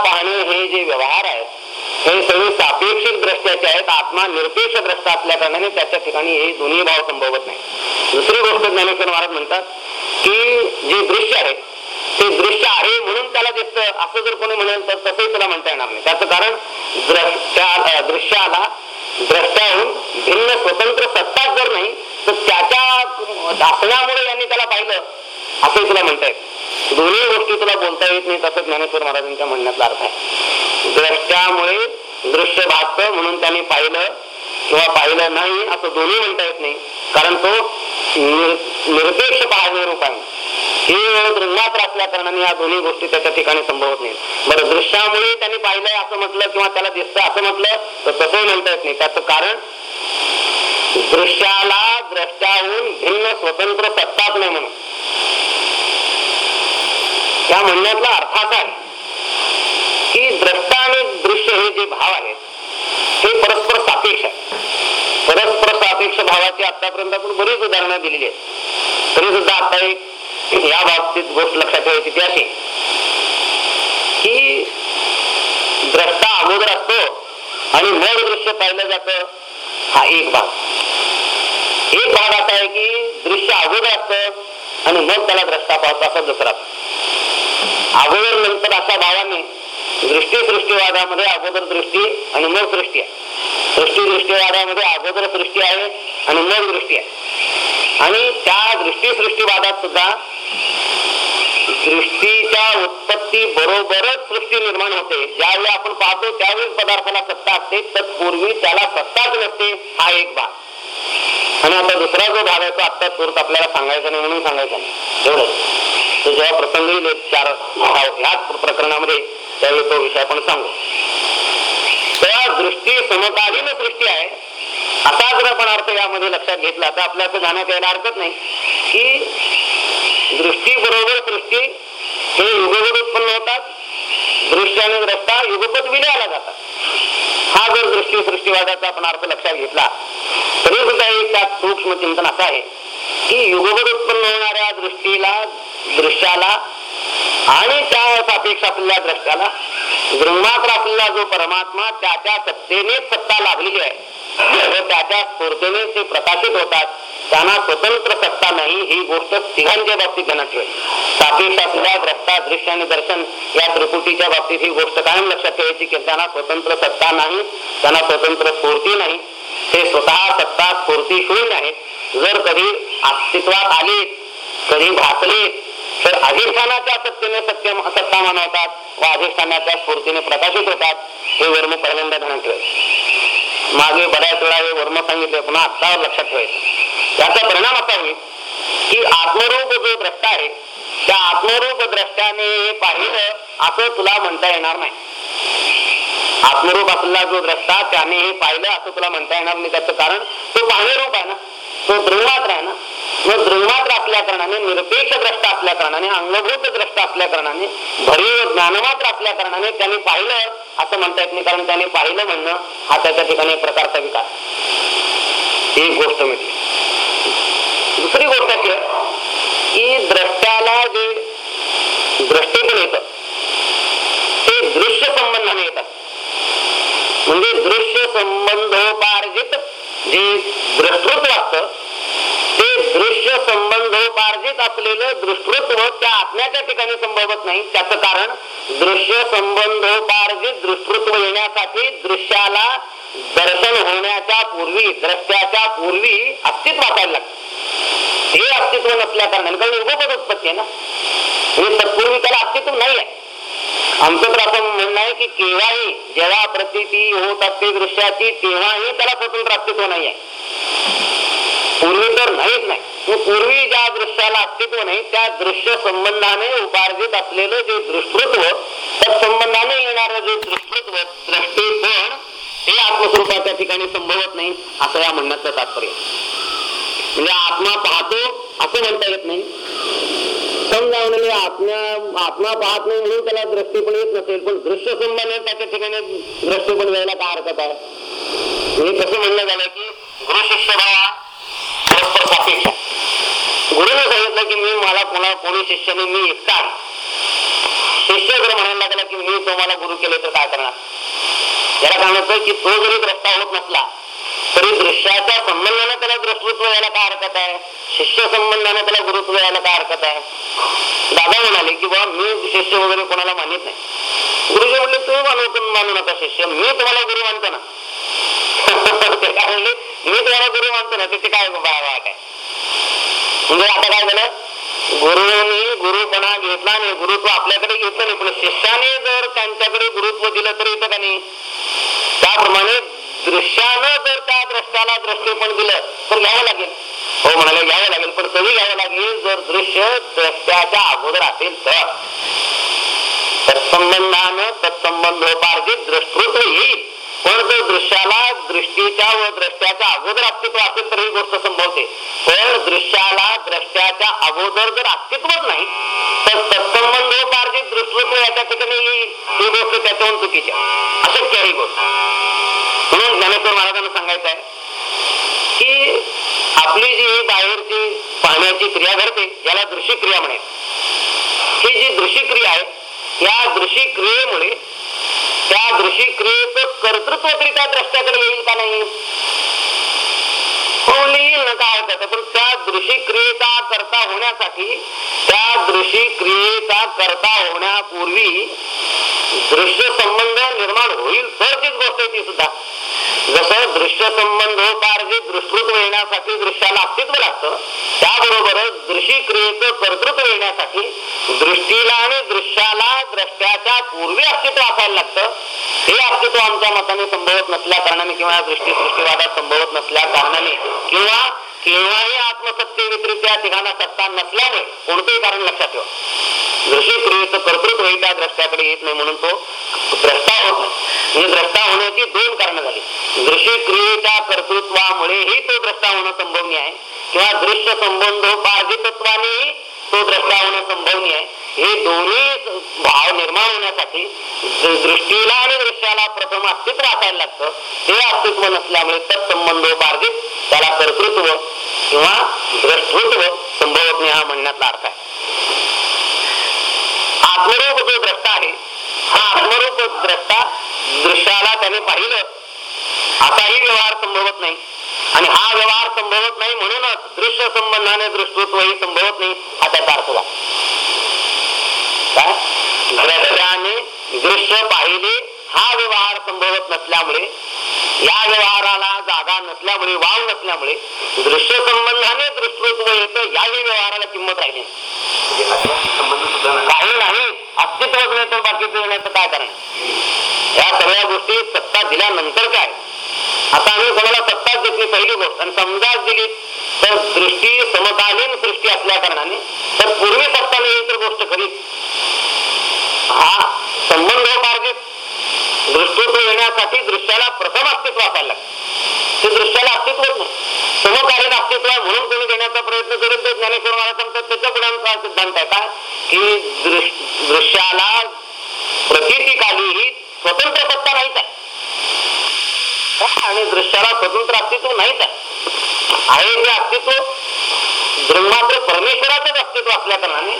Speaker 1: पाहणे हे जे व्यवहार आहेत हे सगळे सापेक्षित दृष्ट्याचे आहेत आत्मा निरपेक्ष द्रष्टा असल्या कारणाने त्याच्या ठिकाणी हे दोन्ही भाव संभवत नाही. दुसरी गोष्ट ज्ञानेश्वर महाराज म्हणतात की जे दृश्य आहे ते दृश्य आहे म्हणून त्याला दिसतं. असं जर कोणी म्हणेल तर तसंही त्याला म्हणता येणार नाही. त्याचं कारण दृष्ट्या दृश्याला द्रष्ट्याहून भिन्न स्वतंत्र सत्ताच जर नाही तर त्याच्या असण्यामुळे यांनी त्याला पाहिलं असंही तुला म्हणता येत दोन्ही गोष्टी तुला बोलता येत नाही तसं ज्ञानेश्वर महाराजांच्या म्हणण्याचा अर्थ आहे. द्रष्ट्यामुळे दृश्य भासतं म्हणून त्यांनी पाहिलं किंवा पाहिलं नाही असं दोन्ही म्हणता येत नाही. कारण तो निरपेक्ष पाहणे रूप आहे हे दृंगात असल्या कारणाने या दोन्ही गोष्टी त्याच्या ठिकाणी संभवत नाही बरं दृश्यामुळे त्यांनी पाहिलंय असं म्हटलं किंवा त्याला दिसतं असं म्हटलं तर तसंही म्हणता येत नाही. त्याचं कारण दृश्याला द्रष्ट्याहून भिन्न स्वतंत्र सत्ताच नाही म्हणून. त्या म्हणण्यातला अर्थ असा आहे की द्रष्टा आणि दृश्य हे जे भाव आहेत हे परस्पर सापेक्ष आहे परस्पर सापेक्ष भावाची आतापर्यंत आपण बरीच उदाहरणं दिलेली आहेत. तरी सुद्धा आता एक या बाबतीत गोष्ट लक्षात ठेवायची ती अशी की द्रष्टा अगोदर असतो आणि मग दृश्य पाहिलं जातं हा एक भाग. एक भाग असा आहे की दृश्य अगोदर असतं आणि मग त्याला द्रष्टा पाहतो असा दुसरा अगोदर नंतर असा भावाने दृष्टी सृष्टीवादामध्ये अगोदर दृष्टी आणि मग सृष्टी आहे. सृष्टी दृष्टीवादामध्ये अगोदर सृष्टी आहे आणि मग दृष्टी आहे. आणि त्या दृष्टी सृष्टीवादात सुद्धा दृष्टीच्या उत्पत्ती बरोबरच सृष्टी निर्माण होते. ज्यावेळी आपण पाहतो त्यावेळी पदार्थाला सत्ता असते तत्पूर्वी त्याला सत्ताच नसते हा एक भाग. आणि आता दुसरा जो भाग आहे तो आत्ता तुरत आपल्याला सांगायचा नाही म्हणून सांगायचा नाही. एवढंच. तो जेव्हा प्रसंग येईल चार ह्याच प्रकरणामध्ये त्यावेळी तो विषय आपण सांगू. तेव्हा दृष्टी समकालीन दृष्टी आहे. असा जर आपण अर्थ यामध्ये लक्षात घेतला तर आपल्या असं जाण्यात यायला हरकत नाही की दृष्टी बरोबर दृष्टी हे युगपत उत्पन्न होतात. दृष्टी आणि रस्ता युगपत विलयाला जातात. हा जर दृष्टी सृष्टीवादाचा आपण अर्थ लक्षात घेतला तरी सुद्धा एक त्यात सूक्ष्म चिंतन असं आहे की युगपत उत्पन्न होणाऱ्या दृष्टीला दृश्याला आणि त्या सापेक्ष असलेल्या द्रष्ट्याला दृंगमात्र असलेला जो परमात्मा त्याच्या सत्तेनेच सत्ता लाभलेली आहे. व त्याच्या स्फूर्तीने ते प्रकाशित होतात. त्यांना स्वतंत्र सत्ता नाही ही गोष्ट तिघांच्या बाबतीत ध्यानात ठेवायची सापेक्ष असलेल्या द्रष्टा दृश्य आणि दर्शन या त्रिपुटीच्या बाबतीत ही गोष्ट कायम लक्षात ठेवायची की त्यांना स्वतंत्र सत्ता नाही त्यांना स्वतंत्र स्फूर्ती नाही. ते स्वतः सत्ता स्फूर्ती शून्य आहेत. जर कधी अस्तित्वात आले कधी भासले तर अधिष्ठानाच्या सत्तेने सत्य सत्ता मानवतात व अधिष्ठानाच्या स्फूर्तीने प्रकाशित होतात हे वर्म पहिल्यांदा ध्यानात ठेवायचे मागे बऱ्याच वेळा हे वर्म सांगितले पुन्हा आत्तावर लक्षात ठेवायचं. त्याचा परिणाम असा होईल की आत्मरूप जो द्रष्टा आहे त्या आत्मरूप द्रष्ट्याने पाहिलं असं तुला म्हणता येणार नाही. आत्मरूप असलेला जो द्रष्टा त्याने हे पाहिलं असं तुला म्हणता येणार नाही. त्याचं कारण तो पाहणे रूप आहे ना. तो दृंगमात्र आहे ना हे दृंगमात्र असल्या कारणाने निरपेक्ष द्रष्टा असल्या कारणाने अंगभूत द्रष्टा असल्या कारणाने भरीव ज्ञानमात्र असल्या कारणाने त्याने पाहिलं असं म्हणता येत नाही कारण त्याने पाहिलं म्हणणं हा त्याच्या ठिकाणी एक प्रकारचा विकास ही एक गोष्ट मिळते. दुसरी गोष्ट अशी आहे की द्रष्ट्याला जे दृष्टीतून येत ते दृश्य संबंधाने येतात. म्हणजे दृश्य संबंधोपार्जित जे द्रष्टृत्व असतं दृश्य संबंधोपार्जित असलेलं दृष्टृत्व त्या आत्म्याच्या ठिकाणी संभवत नाही. त्याचं कारण दृश्य संबंधोपार्जित दृष्टृत्व येण्यासाठी दृश्याला दर्शन होण्याच्या पूर्वी द्रष्ट्याच्या पूर्वी अस्तित्व असायला लागतं. हे अस्तित्व नसल्या कारणाने कारण युगपद उत्पत्ती आहे ना. म्हणजे तत्पूर्वी त्याला अस्तित्व नाही आहे. आमचं तर आपण म्हणणं आहे की केव्हाही जेव्हा प्रतिती होत असते दृश्याची तेव्हाही त्याला स्वतंत्र अस्तित्व नाही आहे. पूर्वी तर नाहीच नाही. मग पूर्वी ज्या दृश्याला अस्तित्व नाही त्या दृश्य संबंधाने उपार्जित असलेलं जे दृष्टृत्व त्या संबंधाने येणारं जे दृष्टृत्व दृष्टीपण हे आत्मस्वरूपाच्या ठिकाणी संभवत नाही असं या म्हणण्याचं तात्पर्य. म्हणजे आत्मा पाहतो असं म्हणता येत नाही. समजा म्हणजे आत्म्या आत्मा पाहत नाही म्हणून त्याला दृष्टीपण येत नसेल पण दृश्य संबंध त्याच्या ठिकाणी दृष्टीपण द्यायला काय हरकत आहे. म्हणजे कसं म्हणलं झालं की गृह शिष्य परस्पर सापेक्ष गुरुने सांगितलं की मी मला कोणा कोणी शिष्य नाही मी एकटा शिष्य जर म्हणायला लागला की मी तुम्हाला गुरु केले तर काय करणार? याला काय की तो जरी द्रष्टा होत नसला तरी दृश्याच्या संबंधाने त्याला दृष्टृत्व यायला काय हरकत आहे? शिष्य संबंधाने त्याला गुरुत्व यायला काय हरकत आहे? दादा म्हणाले की बाबा मी शिष्य वगैरे कोणाला मानित नाही. गुरुजी म्हणले तुम्ही मानू मानू नका शिष्य. मी तुम्हाला गुरु मानतो ना. ते काय म्हणले मी तुम्हाला गुरु मानतो ना. त्याची काय वाट आहे म्हणजे आता काय झालं? गुरुनी गुरुपणा घेतला नाही गुरुत्व आपल्याकडे घेतलं नाही. पण शिष्याने जर त्यांच्याकडे गुरुत्व दिलं तर येतं का नाही? त्याप्रमाणे दृश्यानं जर त्या द्रष्ट्याला दृष्टीपण दिलं तर घ्यावं लागेल. हो म्हणाले घ्यावं लागेल पण कधी घ्यावं लागेल जर दृश्य द्रष्ट्याच्या अगोदर असेल तर. तत्संबंधानं तत्संबंधोपार्जित दृष्टृत्व येईल. पण जर दृश्याला दृष्टीच्या व द्रष्ट्याच्या अगोदर अस्तित्व असेल तर ही गोष्ट संभवते. पण दृश्याला द्रष्ट्याच्या अगोदर जर अस्तित्वच नाही तर तत्संबंधोपार्जित दृष्टत्व याच्या ठिकाणी ही गोष्ट त्याच्याहून चुकीची असं अशक्य ही गोष्ट. म्हणून ज्ञानेश्वर महाराजांना सांगायचं आहे की आपली जी ही बाहेरची पाहण्याची क्रिया घडते याला दृश्य क्रिया म्हणे ही जी दृश्य क्रिया आहे या दृश्य क्रियेमुळे त्या दृश्य क्रियेचं कर्तृत्व तरी त्या द्रष्ट्याकडे येईल का नाही? हो येईल ना काय त्याचं? पण त्या दृश्य क्रियेचा करता होण्यासाठी त्या दृशी क्रियेचा करता होण्यापूर्वी दृश्य संबंध निर्माण होईल तर तीच गोष्ट आहे ती सुद्धा. जसं दृश्य संबंध हो, संबंधोपार्जित दृष्टृत्व येण्यासाठी दृश्याला अस्तित्व लागतं त्याबरोबरच दृशी क्रियेचं कर्तृत्व येण्यासाठी दृष्टीला आणि दृश्याला द्रष्ट्याच्या पूर्वी अस्तित्व असायला लागतं. हे अस्तित्व आमच्या मताने संभवत नसल्या कारणाने किंवा दृष्टी सृष्टीवादात संभवत नसल्या कारणाने किंवा केव्हाही आत्मसत्ते व्यतिरिक्त या ठिकाणा सत्ता नसल्याने कोणतेही कारण लक्षात ठेवा. दृश्य क्रियेचं कर्तृत्व हे त्या द्रष्ट्याकडे येत नाही म्हणून तो द्रष्टा होत नाही. म्हणजे द्रष्टा होण्याची दोन कारण झाली. दृश्य क्रियेच्या कर्तृत्वामुळेही तो द्रष्टा होणं संभवनीय आहे. किंवा दृश्य संबंध संबंधोपार्जितत्वानेही तो द्रष्टा होणं संभवनीय आहे. हे दोन्ही भाव निर्माण होण्यासाठी दृष्टीला आणि दृश्याला प्रथम अस्तित्व असायला लागतं. ते अस्तित्व नसल्यामुळे तत्संबंध तत्संबंधोपार्जित त्याला कर्तृत्व किंवा द्रष्टृत्व संभवत नाही हा म्हणण्यातला अर्थ आहे. आत्मरूप जो द्रष्टा आहे. हा आत्मरूप द्रष्टा दृश्याला त्याने पाहिलं. असाही व्यवहार संभवत नाही. आणि हा व्यवहार संभवत नाही म्हणूनच दृश्य संबंधाने दृष्टृत्वही संभवत नाही हा त्याचा अर्थ झाला दृश्य पाहिले हा व्यवहार संभवत नसल्यामुळे या व्यवहाराला जागा नसल्यामुळे वाव नसल्यामुळे दृश्य संबंधाने दृष्टत्व येतं याही व्यवहाराला किंमत राहिली काही नाही अस्तित्वच नाही तर बाकी येण्याचं काय कारण? या सगळ्या गोष्टी सत्ता दिल्यानंतर काय? आता आम्ही कोणाला सत्ताच देत नाही पहिली गोष्ट. आणि समजाच दिली तर दृष्टी समकालीन सृष्टी असल्या कारणाने तर पूर्वी सत्ता नाही तर गोष्ट खरी. हा संबंध हो, मार्गे दृष्टीत येण्यासाठी दृश्याला प्रथम अस्तित्व असायला लागतं ते दृश्याला अस्तित्वच नाही. समकालीन अस्तित्व आहे म्हणून कोणी देण्याचा प्रयत्न करत तर ज्ञानेश्वर महाराज सांगतात त्याच्या पुढे आमचा सिद्धांत आहे का? की दृश- दृश्याला प्रतिकालीही स्वतंत्र सत्ता नाहीच आहे. आणि दृश्याला स्वतंत्र अस्तित्व नाहीच आहे. ते अस्तित्व ब्रह्मात्र परमेश्वराचंच अस्तित्व असल्या कारणाने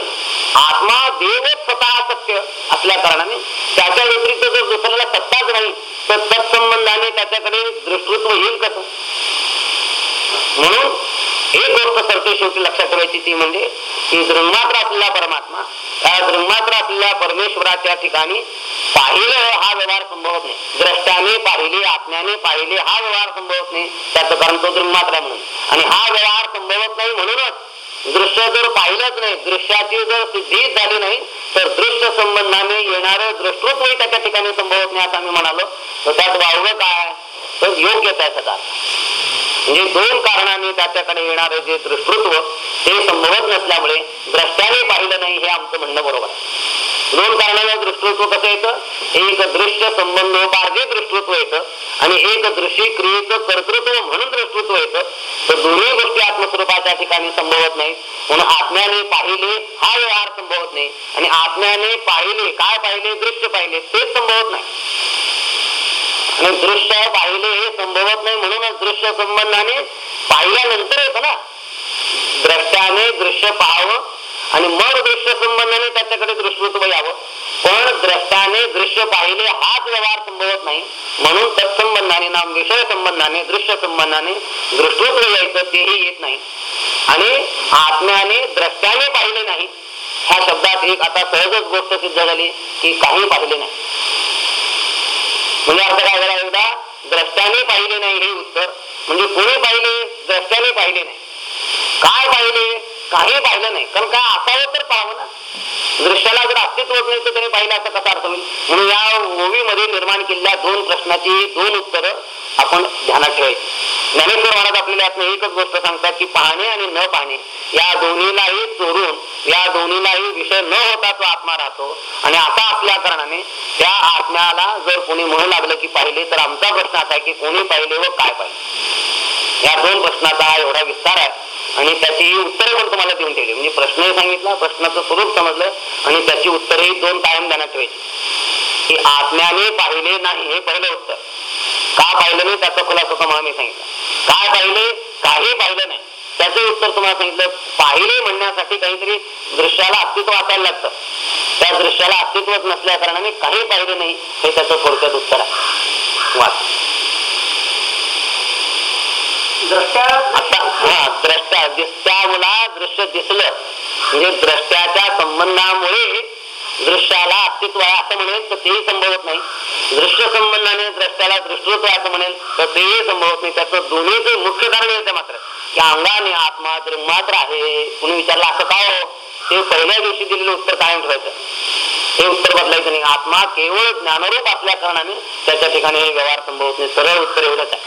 Speaker 1: आत्मा देवच स्वतः सत्य. असल्या कारणाने त्याच्या व्यतिरिक्त जर दुसऱ्याला सत्ताच नाही तर तत्संबंधाने त्याच्याकडे दृष्टृत्व येईल कसं? म्हणून एक गोष्ट सरते शेवटी लक्षात ठेवायची ती म्हणजे की दृंगमात्र असलेला परमात्मा त्या दृंगमात्र असलेल्या परमेश्वराच्या ठिकाणी पाहिलं हा व्यवहार संभवत नाही. द्रष्ट्याने पाहिले आत्म्याने पाहिले हा व्यवहार संभवत नाही. त्याचं कारण तो दृंगमात्र म्हणून. आणि हा व्यवहार संभवत नाही म्हणूनच दृश्य जर पाहिलंच नाही दृश्याची जर सिद्धी झाली नाही तर दृश्य संबंधाने येणारं दृष्टृत्वही त्याच्या ठिकाणी संभवत नाही असं आम्ही म्हणालो. तर त्यात वावगं काय तर योग्य त्याचं कारण म्हणजे दोन कारणाने त्याच्याकडे येणारं जे दृष्टृत्व ते संभवत नसल्यामुळे द्रष्ट्याने पाहिलं नाही हे आमचं म्हणणं बरोबर आहे. दोन कारणाला दृष्टृत्व कसं येतं? एक दृश्य संबंधोपार्जित दृष्टृत्व येतं आणि एक दृश्य क्रियेचं कर्तृत्व म्हणून दृष्टृत्व येतं. तर दोन्ही गोष्टी आत्मस्वरूपाच्या ठिकाणी संभवत नाही म्हणून आत्म्याने पाहिले हा व्यवहार संभवत नाही. आणि आत्म्याने पाहिले काय पाहिले? दृश्य पाहिले तेच संभवत नाही. आणि दृश्य पाहिले हे संभवत नाही म्हणूनच दृश्य संबंधाने पाहिल्यानंतर येतं ना. द्रष्ट्याने दृश्य पाहावं आणि मग दृश्य संबंधाने त्याच्याकडे दृष्टत्व यावं. पण द्रष्टाने दृश्य पाहिले हाच व्यवहार संभवत नाही. म्हणून तत्संबंधाने नाम विषय संबंधाने दृश्य संबंधाने दृष्टत्व यायचं तेही येत नाही. आणि आत्म्याने द्रष्ट्याने पाहिले नाही. ह्या शब्दात एक आता सहजच गोष्ट सिद्ध झाली की काही पाहिले नाही. म्हणजे अर्थ काय झाला एकदा? द्रष्ट्याने पाहिले नाही हे उत्तर. म्हणजे कोणी पाहिले? द्रष्ट्याने पाहिले नाही. काय पाहिले? काही पाहिलं नाही. कारण काय असावं तर पाहावं ना. पाहिलं असं कसा अर्थ होईल? म्हणून या ओवीमध्ये निर्माण केलेल्या दोन प्रश्नाची दोन उत्तरं आपण ध्यानात ठेवायची. ज्ञानेश्वर महाराज आपल्याला यातनं एकच गोष्ट सांगतात की पाहणे आणि न पाहणे या दोन्हीलाही चोरून या दोन्हीलाही विषय न होता तो आत्मा राहतो. आणि आता असल्या कारणाने त्या आत्म्याला जर कोणी म्हणू लागलं की पाहिले तर आमचा प्रश्न असा आहे की कोणी पाहिले व काय पाहिले. या दोन प्रश्नाचा हा एवढा विस्तार आहे. आणि त्याची उत्तरे पण तुम्हाला देऊन ठेवली. म्हणजे प्रश्नही सांगितला प्रश्नाचं स्वरूप समजलं आणि त्याची उत्तरेही दोन कायम देण्यात ठेवायची. की आत्म्याने पाहिले नाही हे पहिलं उत्तर. का पाहिलं नाही त्याचा खुलासा तुम्हाला मी सांगितलं. काय पाहिले काही पाहिलं नाही. त्याचं उत्तर तुम्हाला सांगितलं पाहिले म्हणण्यासाठी काहीतरी दृश्याला अस्तित्व असायला लागतं. त्या दृश्याला अस्तित्वच नसल्या कारणाने काही पाहिलं नाही हे त्याचं थोडक्यात उत्तर आहे. वाच. हा द्रष्ट्या दिसत्या मुला दृश्य दिसलं. म्हणजे द्रष्ट्याच्या संबंधामुळे दृश्याला अस्तित्व आहे असं म्हणेल तर तेही संभवत नाही. दृश्य संबंधाने द्रष्ट्याला दृष्टत्व आहे असं म्हणेल तर तेही संभवत नाही. त्याचं दोन्हीच मुख्य कारण येते मात्र. की अंगाने आत्मा मात्र आहे. कुणी विचारलं असं काय हो? ते पहिल्या दिवशी दिलेलं उत्तर कायम ठेवायचं हे उत्तर बदलायचं नाही. आत्मा केवळ ज्ञानरूप असल्या कारणाने त्याच्या ठिकाणी हे व्यवहार संभवत नाही. सरळ उत्तर एवढंच आहे.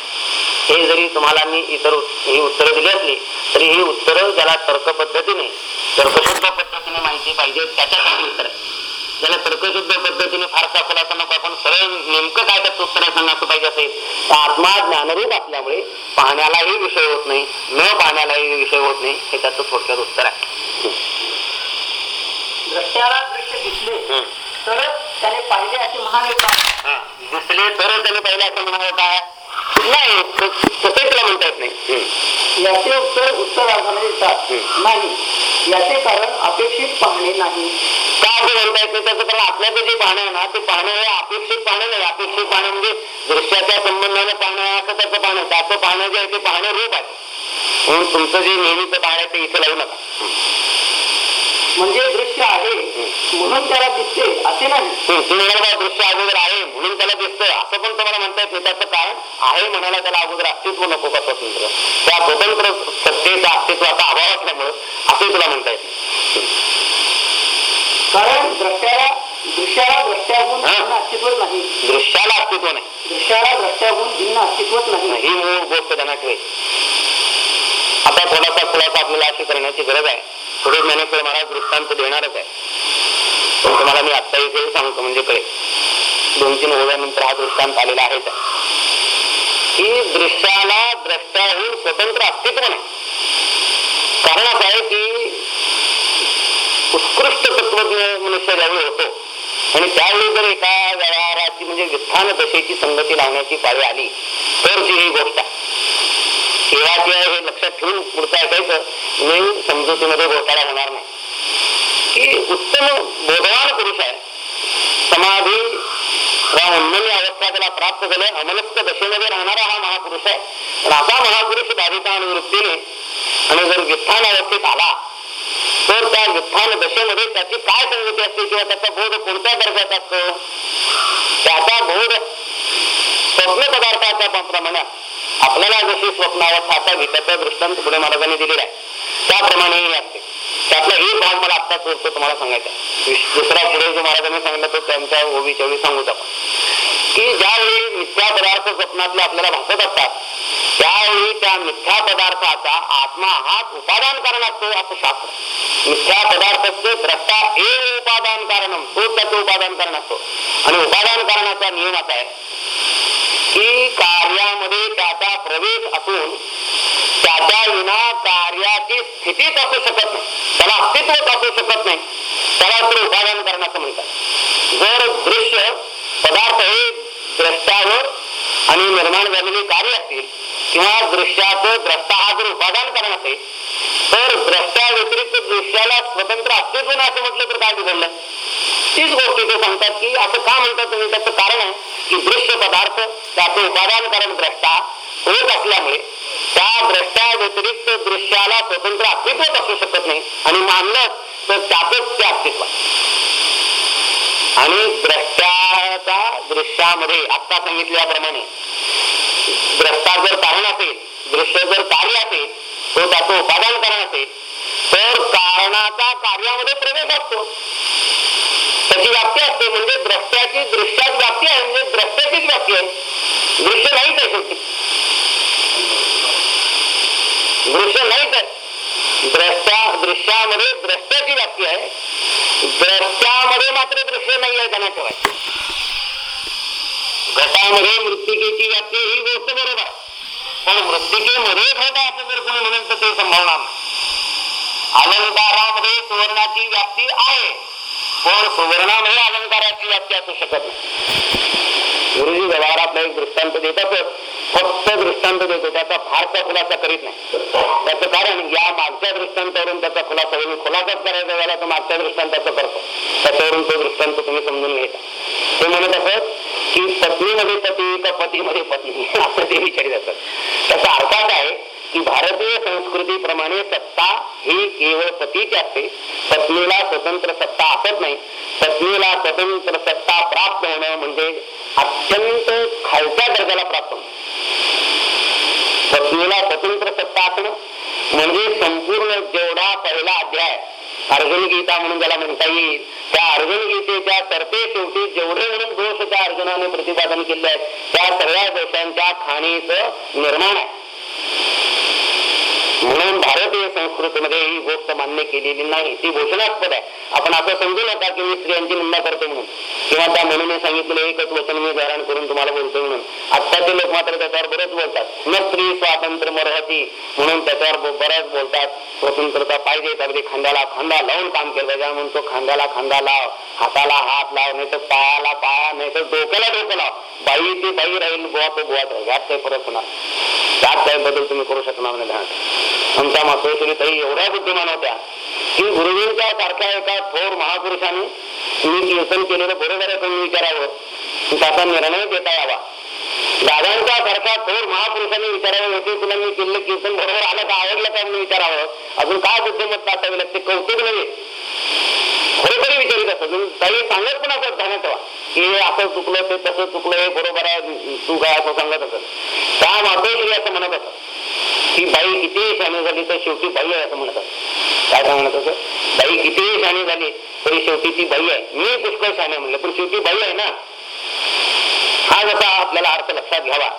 Speaker 1: हे जरी तुम्हाला मी इतर ही उत्तरं दिली असली तरी ही उत्तरं ज्याला तर्क पद्धतीने तर्कशुद्ध पद्धतीने माहिती पाहिजे त्याच्यासाठी उत्तर ज्याला तर्कशुद्ध पद्धतीने फारसा खुलासा नको आपण सरळ नेमकं काय त्याचं उत्तर सांगायचं पाहिजे असेल तर आत्मा ज्ञानरूप असल्यामुळे पाहण्यालाही विषय होत नाही न पाहण्यालाही विषय होत नाही हे त्याचं थोडक्यात उत्तर आहे
Speaker 2: द्रष्ट्याला दृश्य दिसले. तरच त्याने पाहिले असे महान.
Speaker 1: दिसले तरच त्याने पाहिलं असं म्हणावं काय नाही त- तसंही तुला म्हणता येत नाही.
Speaker 2: याचे उत्तर उत्तरार्धाने देतात
Speaker 1: हम्म.
Speaker 2: नाही. याचे कारण अपेक्षित पाहणे नाही.
Speaker 1: का असं म्हणता येत नाही? त्याचं कारण आपल्याचं जे पाहणं आहे ना ते पाहणं हे अपेक्षित पाहणं नाही. अपेक्षित पाहणं म्हणजे दृश्याच्या संबंधाने पाहणं असं त्याचं पाहणं. त्याचं पाहणं जे आहे ते पाहणं रूप आहे. म्हणून तुमचं जे नेहमीचं पाहणं आहे ते इथे लावू नका.
Speaker 2: म्हणजे दृश्य आहे. म्हणून त्याला दिसते असे नाही.
Speaker 1: दृश्य अगोदर आहे म्हणून त्याला दिसतंय. असं पण तुम्हाला म्हणता येत त्याचं कारण आहे म्हणायला त्याला अगोदर अस्तित्व नको का स्वतंत्र? त्या स्वतंत्र सत्तेचा अस्तित्वाचा अभाव असल्यामुळं असंही तुला म्हणता येत
Speaker 2: कारण द्रष्ट्याला दृश्याला द्रष्ट्याहून. भिन्न अस्तित्वच नाही.
Speaker 1: दृश्याला अस्तित्व नाही.
Speaker 2: दृश्याला द्रष्ट्याहून भिन्न अस्तित्वच नाही.
Speaker 1: ही मूळ गोष्ट त्यांना ठेवायची आता थोडासा खुलासा आपल्याला अशी करण्याची गरज आहे. पुढे ज्ञानेश्वर महाराज दृष्टांत देणारच आहे. तुम्हाला मी आत्ता इथे सांगतो म्हणजे कळे दोन तीन ओव्यानंतर हा दृष्टांत आलेला आहेच. आहे. की दृश्याला द्रष्ट्याहून स्वतंत्र अस्तित्व नाही. कारण असं आहे की उत्कृष्ट तत्वज्ञ मनुष्य ज्यावेळी होतो आणि त्यावेळी जर एका व्यवहाराची म्हणजे विधान दशेची संगती लावण्याची पाळी आली तर ती ही गोष्ट आहे. शिवाशिवाय हे लक्षात ठेवून पुढचं ऐकायचं म्हणजे समजुतीमध्ये घोटाळा होणार नाही. की उत्तम बोधवान पुरुष आहे. समाधी वा उन्मनी अवस्था त्याला प्राप्त झाले. अमनस्क दशेमध्ये राहणारा हा महापुरुष आहे. पण असा महापुरुष बाधिता आणि वृत्तीने आणि जर वित्थान अवस्थेत आला तर त्या वित्थान दशेमध्ये त्याची काय संगती असते किंवा त्याचा बोध कोणत्या दर्जाचा असतो? त्याचा बोध स्वप्न पदार्थाच्या प्रमाणात आपल्याला जशी स्वप्नावस्था असावी त्याचा दृष्टांत पुढे महाराजांनी दिलेला आहे. त्याप्रमाणे हे असते त्यातला एक भाग मला आत्ताच उरतो तुम्हाला सांगायचा दुसरा पुढे जो महाराजांनी सांगितलं तो त्यांच्या ओवीच्या वेळी सांगू आपण की ज्यावेळी मिथ्या पदार्थ स्वप्नातले आपल्याला भासत असतात त्यावेळी त्या मिथ्या पदार्थाचा आत्मा हाच उपादान कारण असतो असं शास्त्र मिथ्या पदार्थाचे द्रष्टा ए उपादान कारण तो त्याचं उपादान कारण असतो. आणि उपादान कारणाचा नियम असा आहे की कार्यामध्ये त्याचा प्रवेश असून त्याच्या विना कार्याची स्थितीच असू शकत नाही. त्याला अस्तित्वच असू शकत नाही. त्याला तर उपादान करण्याचं म्हणतात. जर दृश्य पदार्थ हे द्रष्टावर आणि निर्माण झालेले कार्य असतील किंवा दृश्याचं द्रष्टा हा जर उपादान कारण असेल तर द्रष्ट्या व्यतिरिक्त दृश्याला स्वतंत्र अस्तित्व नाही असं म्हटलं तर काय बिघडलं? तीच गोष्ट ते सांगतात की असं का म्हणतात तुम्ही? त्याचं कारण आहे की दृश्य पदार्थ त्याचं उपादान कारण द्रष्टा होत असल्यामुळे त्या द्रष्ट्या व्यतिरिक्त दृश्याला स्वतंत्र अस्तित्वच असू शकत नाही. आणि मानलं तर त्यातच ते अस्तित्व. आणि द्रष्ट्याच्या दृश्यामध्ये आत्ता सांगितल्याप्रमाणे द्रष्टा जर कारण असेल दृश्य जर कार्य असेल तो त्याचं उपादान कारण असेल तर कारणाचा कार्यामध्ये प्रवेश असतो. त्याची व्याप्ती व्याप्ती असते म्हणजे द्रष्ट्याची दृश्यात व्याप्ती आहे म्हणजे द्रष्ट्याचीच व्याप्ती आहे. दृश्य नाहीच आहे शेवटी. दृश्य नाहीच आहे द्रष्ट्या दृश्यामध्ये द्रष्ट्याची व्याप्ती आहे द्रष्ट्यामध्ये मात्र दृश्य नाही आहे त्यांना ठेवायचं घटामध्ये मृत्तिकेची व्याप्ती ही गोष्ट बरोबर। आहे पण मृत्तिकेमध्ये घट असं जर कोणी म्हणेल तर ते संभावणार नाही अलंकारामध्ये सुवर्णाची व्याप्ती आहे पण सुवर्णामध्ये अलंकाराची व्याप्ती असू शकत नाही गुरुजी व्यवहारातला एक दृष्टांत देतातच फक्त दृष्टांत देतो त्याचा फारसा खुलासा करीत नाही. त्याचं कारण या मागच्या दृष्टांतावरून त्याचा खुलासा होईल. खुलासाच करायचा झाला तर मागच्या दृष्टांताचं करतो. त्याच्यावरून तो दृष्टांत तुम्ही समजून घ्यायचा. ते म्हणत असत की पत्नीमध्ये पती का पतीमध्ये पत्नी? असं ते विचारित असत. त्याचा अर्थ काय आहे की भारतीय संस्कृतीप्रमाणे सत्ता ही केवळ पतीची असते. पत्नीला स्वतंत्र सत्ता असत नाही. पत्नीला स्वतंत्र सत्ता प्राप्त होणं म्हणजे अत्यंत खालच्या दर्जाला प्राप्त होणं. पत्नीला स्वतंत्र सत्ता असणं म्हणजे संपूर्ण जेवढा पहिला अध्याय, अर्जुन गीता म्हणून ज्याला म्हणता येईल, त्या अर्जुन गीतेच्या तरते शेवटी जेवढे म्हणून दोष त्या अर्जुनाने प्रतिपादन केले आहेत, त्या सगळ्या दोषांच्या खाणीचं निर्माण आहे. म्हणून भारत संस्कृतीमध्ये ही गोष्ट मान्य केलेली नाही. ती घोषणास्पद आहे. आपण असं समजू नका की मी स्त्रियांची निंदा करतो म्हणून. किंवा त्या म्हणून सांगितलं एकच वचन मी धारण करून तुम्हाला बोलतो म्हणून. आत्ताचे लोक मात्र त्याच्यावर बरेच बोलतात. न स्त्री स्वातंत्र्य मरहती म्हणून त्याच्यावर बऱ्याच बोलतात. स्वतंत्रता पाहिजे अगदी खांद्याला खांदा लावून काम केलं पाहिजे. म्हणून तो खांद्याला खांदा लाव. हाताला हात लाव. नाही तर पायाला पाया नाही तर डोक्याला डोकं लाव. बाई ती बाई राहील गोवा तो गोवात राहील यात काही फरक होणार. त्यात काही बदल तुम्ही करू शकणार नाही ध्यानात आमच्या तरी ताई एवढ्या बुद्धिमान होत्या की गुरुजींच्या सारख्या एका थोर महापुरुषाने मी कीर्तन केलेलं बरोबर आहे तुम्ही विचारावं? त्याचा निर्णय देता यावा. दादांच्या सारख्या थोर महापुरुषांनी विचारावं होती तुला मी केलेलं कीर्तन बरोबर आलं का? आवडलं का मी विचारावं? अजून काय बुद्धिमत्ता असावी लागते कौतुक नव्हे खरोखरी विचारित असत म्हणजे ताई सांगत पण असत ध्यानात की हे असं चुकलं ते तसं चुकलं हे बरोबर आहे तू काय असं सांगत असत त्या मातोश्री असं म्हणत असत ती बाई कितीही शाणी झाली तर शेवटी बाई आहे असं म्हणत काय काय म्हणत असं बाई कितीही शाणी झाली तरी शेवटी ती बाई आहे. मी पुष्कळ शाणे म्हणलं पण शेवटी बाई आहे ना. हा जसा आपल्याला अर्थ लक्षात घ्यावा.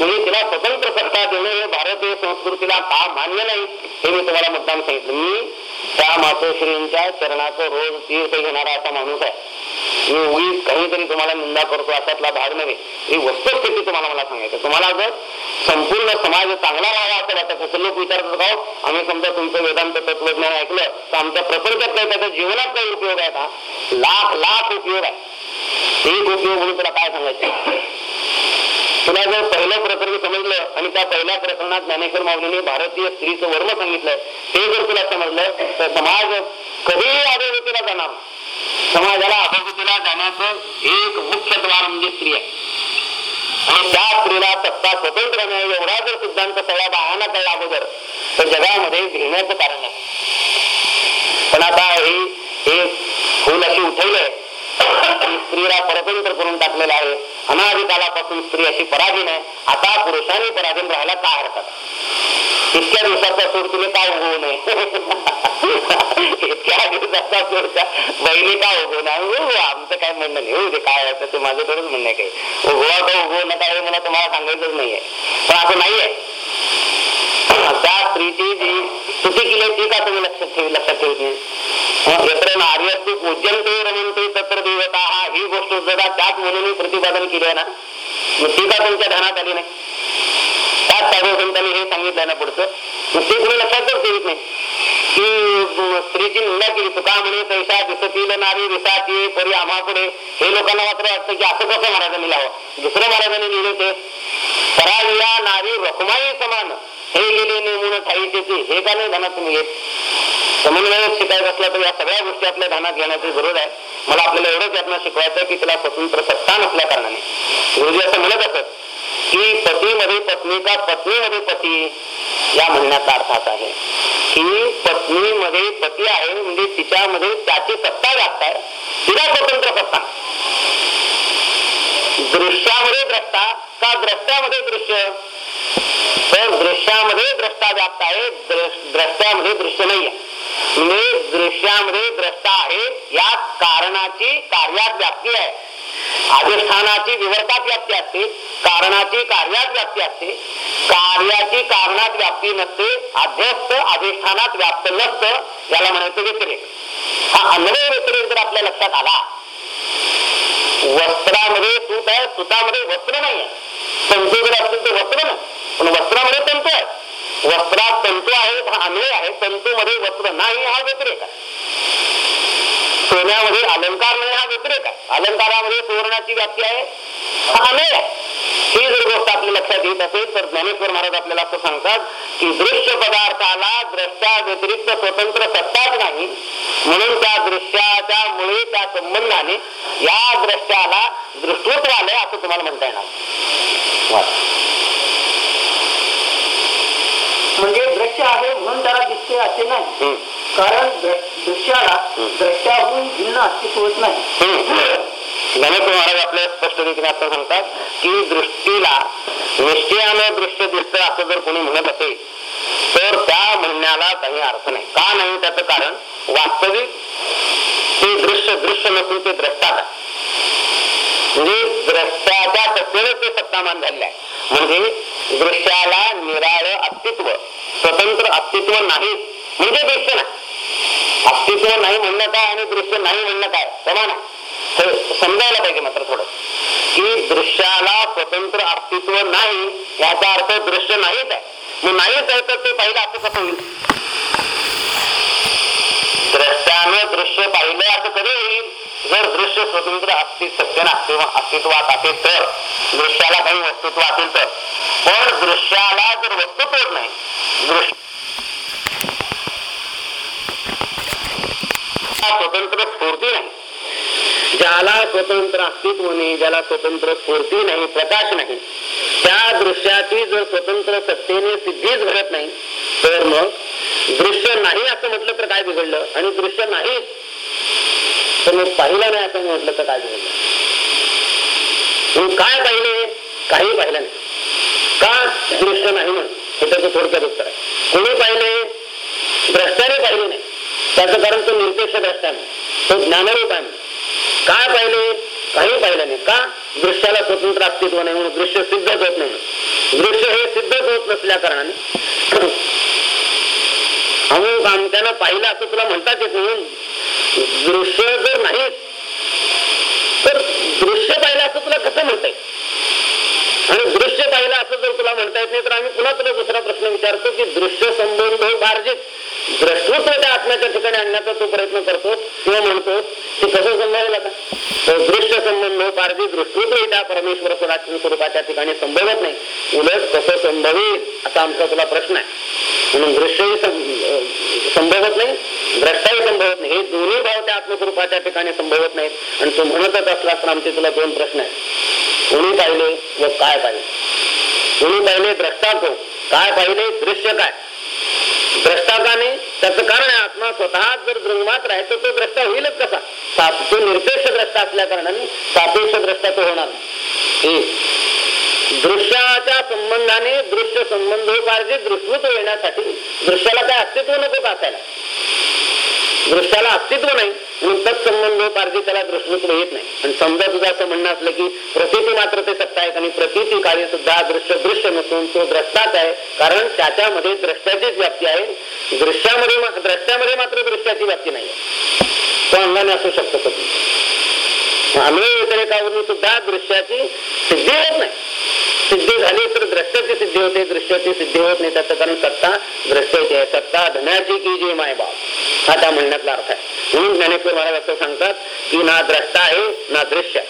Speaker 1: म्हणजे तिला स्वतंत्र सत्ता देणं हे भारतीय संस्कृतीला का मान्य नाही हे मी तुम्हाला मुद्दाम सांगितलं. मी त्या मातोश्रींच्या चरणाचं रोज तीर्थ घेणारा असा माणूस आहे. हे उगीच काहीतरी तुम्हाला निंदा करतो असातला भाग नव्हे. ही वस्तुस्थिती तुम्हाला मला सांगायचं तुम्हाला जर संपूर्ण समाज चांगला राहावा असं वाटत असेल लोक विचारत का आम्ही समजा तुमचं वेदांत तत्वज्ञान ऐकलं तर आमच्या प्रपंचात काही त्याच्या जीवनात काही उपयोग आहे का? लाख लाख उपयोग आहे. एक उपयोग म्हणून तुला काय सांगायचं तुला जर पहिलं प्रकरण समजलं आणि त्या पहिल्या प्रकरणात ज्ञानेश्वर माऊलीने भारतीय स्त्रीचं वर्म सांगितलं ते जर तुला समजलं तर समाज कधीही अधोगतीला जाणार? समाजाला अधोगतीला जाण्याचं एक मुख्य द्वार म्हणजे स्त्री आहे. आणि त्या स्त्रीला सत्ता स्वतंत्र नाही एवढा जर सिद्धांत कळला बाळांना कळला अगोदर तर जगामध्ये घेण्याचं कारण आहे. पण आता हे हे फुल अशी उठवलंय स्त्रीला परतंत्र करून टाकलेलं आहे. अनाधिकालापासून स्त्री अशी पराधीन आहे. आता पुरुषांनी पराधीन राहायला काय हरकत? इतक्या दिवसाचा सूर तुला काय उगवू नये. इतक्या दिवसाचा सोड बहिणी काय उगवू नये. उगवू आमचं काय म्हणणं नाही. होऊ दे काय असं ते माझं थोडंच म्हणणं आहे काही. उगवा का उगवू नका हे मला तुम्हाला सांगायचंच नाहीये. पण असं नाहीये. त्या स्त्रीची जी स्तुती केली ती का तुम्ही लक्षात ठेवी लक्षात ठेवत नाही? यत्र नार्यस्तु पूज्यंते रमंते तत्र देवता. हा ही गोष्ट जरा त्याच म्हणून प्रतिपादन केली आहे ना? मग ती का तुमच्या ध्यानात आली नाही? त्याच हे सांगितलं ना पुढचं. मग ते कोणी लक्षातच ठेवत नाही की स्त्रीची निंदा केली तुका म्हणे पैसा दिसतील नारी विसाची परी आम्हा पुढे हे लोकांना मात्र वाटतं की असं कसं महाराजांनी लावं? दुसरं महाराजांनी लिहिले ते पराविया नारी रखमाई समान. हे गेले नेमून ठाईचे ते हे का नाही ध्यानात तुम्ही घेत समन्वय शिकायचं असलं तर या सगळ्या गोष्टी आपल्या ध्यानात घेण्याची गरज आहे. मला आपल्याला एवढंच यातनं शिकवायचं की तिला स्वतंत्र सत्ता नसल्या कारणाने. गुरुजी असं म्हणत असत की पतीमध्ये पत्नी का पत्नीमध्ये पती या म्हणण्याचा अर्थात आहे. की पत्नीमध्ये पती आहे म्हणजे तिच्यामध्ये त्याची सत्ता व्याप्त आहे तिला स्वतंत्र सत्ता. दृश्यामध्ये द्रष्टा का द्रष्ट्यामध्ये दृश्य? तर दृश्यामध्ये द्रष्टा व्याप्त आहे द्रष्ट्यामध्ये दृश्य नाही आहे म्हणजे दृश्यामध्ये द्रष्टा आहे या कारणाची कार्यात व्याप्ती आहे. अधिष्ठानाची विवर्तात व्याप्ती असते कारणाची कार्यात व्याप्ती असते. कार्याची कारणात व्याप्ती नसते अध्यस्त अधिष्ठानात व्याप्त नसतं याला म्हणायचं व्यतिरेक. हा अन्वय व्यतिरेक जर आपल्या लक्षात आला वस्त्रामध्ये सूत आहे सुतामध्ये वस्त्र नाही आहे. तंतू जर असतील तर वस्त्र नाही. पण वस्त्रामध्ये तंतू आहे. वस्त्रात तंतू आहे हा अन्वय आहे. तंतूमध्ये वस्त्र नाही हा व्यतिरेक आहे. सोन्यामध्ये अलंकार नाही हा व्यतिरेक आहे. अलंकारामध्ये सुवर्णाची व्याप्ती आहे. आहे. ही जर गोष्ट आपल्या लक्षात येत असेल तर ज्ञानेश्वर महाराज आपल्याला असं सांगतात की दृश्य पदार्थाला द्रष्टा व्यतिरिक्त स्वतंत्र सत्ताच नाही. म्हणून त्या दृश्याच्या मुळे त्या संबंधाने या दृश्याला दृष्टत्व आलंय असं तुम्हाला म्हणता येणार.
Speaker 2: म्हणजे दृश्य आहे म्हणून त्याला दिसते असे नाही. कारण दृश्याला. द्रष्ट्याहून भिन्न अस्तित्वच नाही.
Speaker 1: गणेश महाराज आपल्या स्पष्ट रीतीने असं सांगतात की दृष्टीला निश्चयानं दृश्य दिसतं असं जर कोणी म्हणत असेल तर त्या म्हणण्याला काही अर्थ नाही. का नाही त्याचं कारण? वास्तविक ते दृश्य दृश्य नसून ते द्रष्टाच आहे. म्हणजे द्रष्टाच्या सत्तेने ते सत्तामान झालेलं आहे. म्हणजे दृश्याला निराळ अस्तित्व स्वतंत्र अस्तित्व नाही. म्हणजे दृश्य नाही. अस्तित्व नाही म्हणणं काय आणि दृश्य नाही म्हणणं काय? समान आहे. समजायला पाहिजे मात्र थोडं. की दृश्याला स्वतंत्र अस्तित्व नाही याचा अर्थ दृश्य नाहीच आहे. मग नाहीच आहे तर ते पाहिलं असं कसं होईल? द्रष्ट्यानं दृश्य पाहिलं असं कधी होईल? जर दृश्य स्वतंत्र अस्तित्व सत्य अस्तित्व अस्तित्वात असेल तर. दृश्याला काही वस्तुत्व असेल तर. पण दृश्याला जर वस्तुत्वच नाही दृश्य स्वतंत्र स्फूर्ती नाही. ज्याला स्वतंत्र अस्तित्व नाही ज्याला स्वतंत्र स्फूर्ती नाही प्रकाश नाही त्या दृश्याची जर स्वतंत्र सत्तेने सिद्धीच घडत नाही तर मग दृश्य नाही असं म्हटलं तर काय बिघडलं? आणि दृश्य नाही तर मग पाहिलं नाही असं म्हटलं तर काय बिघडलं? मग काय पाहिले? काही पाहिलं नाही. का दृश्य नाही म्हणून? हे त्याचं थोडक्यात उत्तर आहे. कोणी पाहिले? द्रष्ट्याने पाहिले नाही. त्याचं कारण तो निर्देशक असताना तो ज्ञानरूप आहे काय पाहिले? काही पाहिलं नाही. का? दृश्याला स्वतंत्र अस्तित्व नाही म्हणून दृश्य सिद्धच होत नाही दृश्य हे सिद्धच होत नसल्या कारणाने. अमुक आमच्यानं पाहिलं असं तुला म्हणतात येत म्हणून दृश्य जर नाही तर दृश्य पाहिलं असं तुला कसं म्हणता येईल? आणि दृश्य पाहिलं असं जर तुला म्हणता येत नाही तर आम्ही पुन्हा तुला दुसरा प्रश्न विचारतो की दृश्य संबंध बार्जित द्रष्टृत्व त्या आत्म्याच्या ठिकाणी आणण्याचा तो प्रयत्न करतो किंवा म्हणतो की कसं संभाळेल आता तर दृश्य संबंध पारधी दृष्टृत्व त्या परमेश्वर स्वराज्य स्वरूपाच्या ठिकाणी संभवत नाही. उलट कसं संभवेल असा आमचा तुला प्रश्न आहे. म्हणून दृश्यही संभवत नाही द्रष्टाही संभवत नाही. हे दोन्ही भाव त्या आत्मस्वरूपाच्या ठिकाणी संभवत नाहीत. आणि तो म्हणतच असला तर आमचे तुला दोन प्रश्न आहेत. कोणी पाहिले व काय पाहिले? कोणी पाहिले द्रष्टा हो. काय पाहिले? दृश्य काय? द्रष्टा का नाही त्याचं कारण आहे आत्मा स्वतः जर दृंगमात्र राहायचं तर तो द्रष्टा होईलच कसा? तो निरपेक्ष द्रष्टा असल्या कारणाने सापेक्ष द्रष्टा तो होणार हे दृश्याच्या संबंधाने दृश्य संबंध हो पाहिजे दृष्टत्व येण्यासाठी. दृश्याला काय अस्तित्व नको का असायला दृश्याला अस्तित्व नाही. म्हणून तत्संबंध पारधी त्याला दृष्टत्व येत नाही. आणि समजा तुझं असं म्हणणं असलं की प्रतिती मात्र ते सत्ता आहे आणि प्रतिती कार्य सुद्धा दृश्य दृश्य नसून तो द्रष्टाच आहे. कारण त्याच्यामध्ये द्रष्ट्याचीच व्याप्ती आहे. दृश्यामध्ये द्रष्ट्यामध्ये मात्र दृश्याची व्याप्ती नाही. तो अंगाने असू शकतो कधी. अन्वय सुद्धा दृश्याची सिद्धी होत नाही. सिद्धी झाली तर द्रष्ट्याची सिद्धी होते दृश्याची सिद्धी होत नाही. त्याचं कारण सत्ता द्रष्ट्याची आहे. सत्ता धनाची की जे मायबाप? हा त्या म्हणण्यातला अर्थ आहे. म्हणून ज्ञानेश्वर महाराज असं सांगतात की ना द्रष्टा आहे ना दृश्य.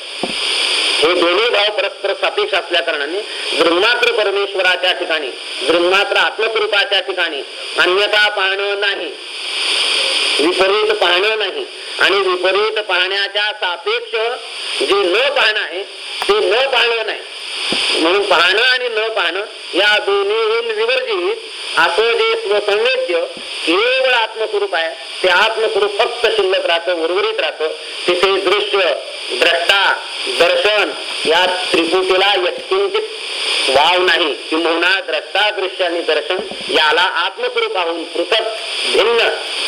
Speaker 1: हे दोन्ही भाव परस्पर सापेक्ष असल्या कारणाने ब्रह्मात्र परमेश्वराच्या ठिकाणी ब्रह्मात्र आत्मस्वरूपाच्या ठिकाणी अन्यथा पाहणं नाही. विपरीत पाहणं नाही. आणि विपरीत पाहण्याच्या सापेक्ष जे न पाहणं आहे ते न पाहणं नाही. म्हणून पाहणं आणि न पाहणं या दोन्ही विवर्जित असं जे स्वसंवेद्य केवळ आत्मस्वरूप आहे. ते आत्मस्वरूप फक्त शिल्लक राहतं उर्वरित राहतं. तिथे दृश्य द्रष्टा दर्शन या त्रिपुटीला यत्किंचित वाव नाही. किंबहुना द्रष्टा दृश्य आणि दर्शन याला आत्मस्वरूप आत्मस्वरूपाहून पृथक भिन्न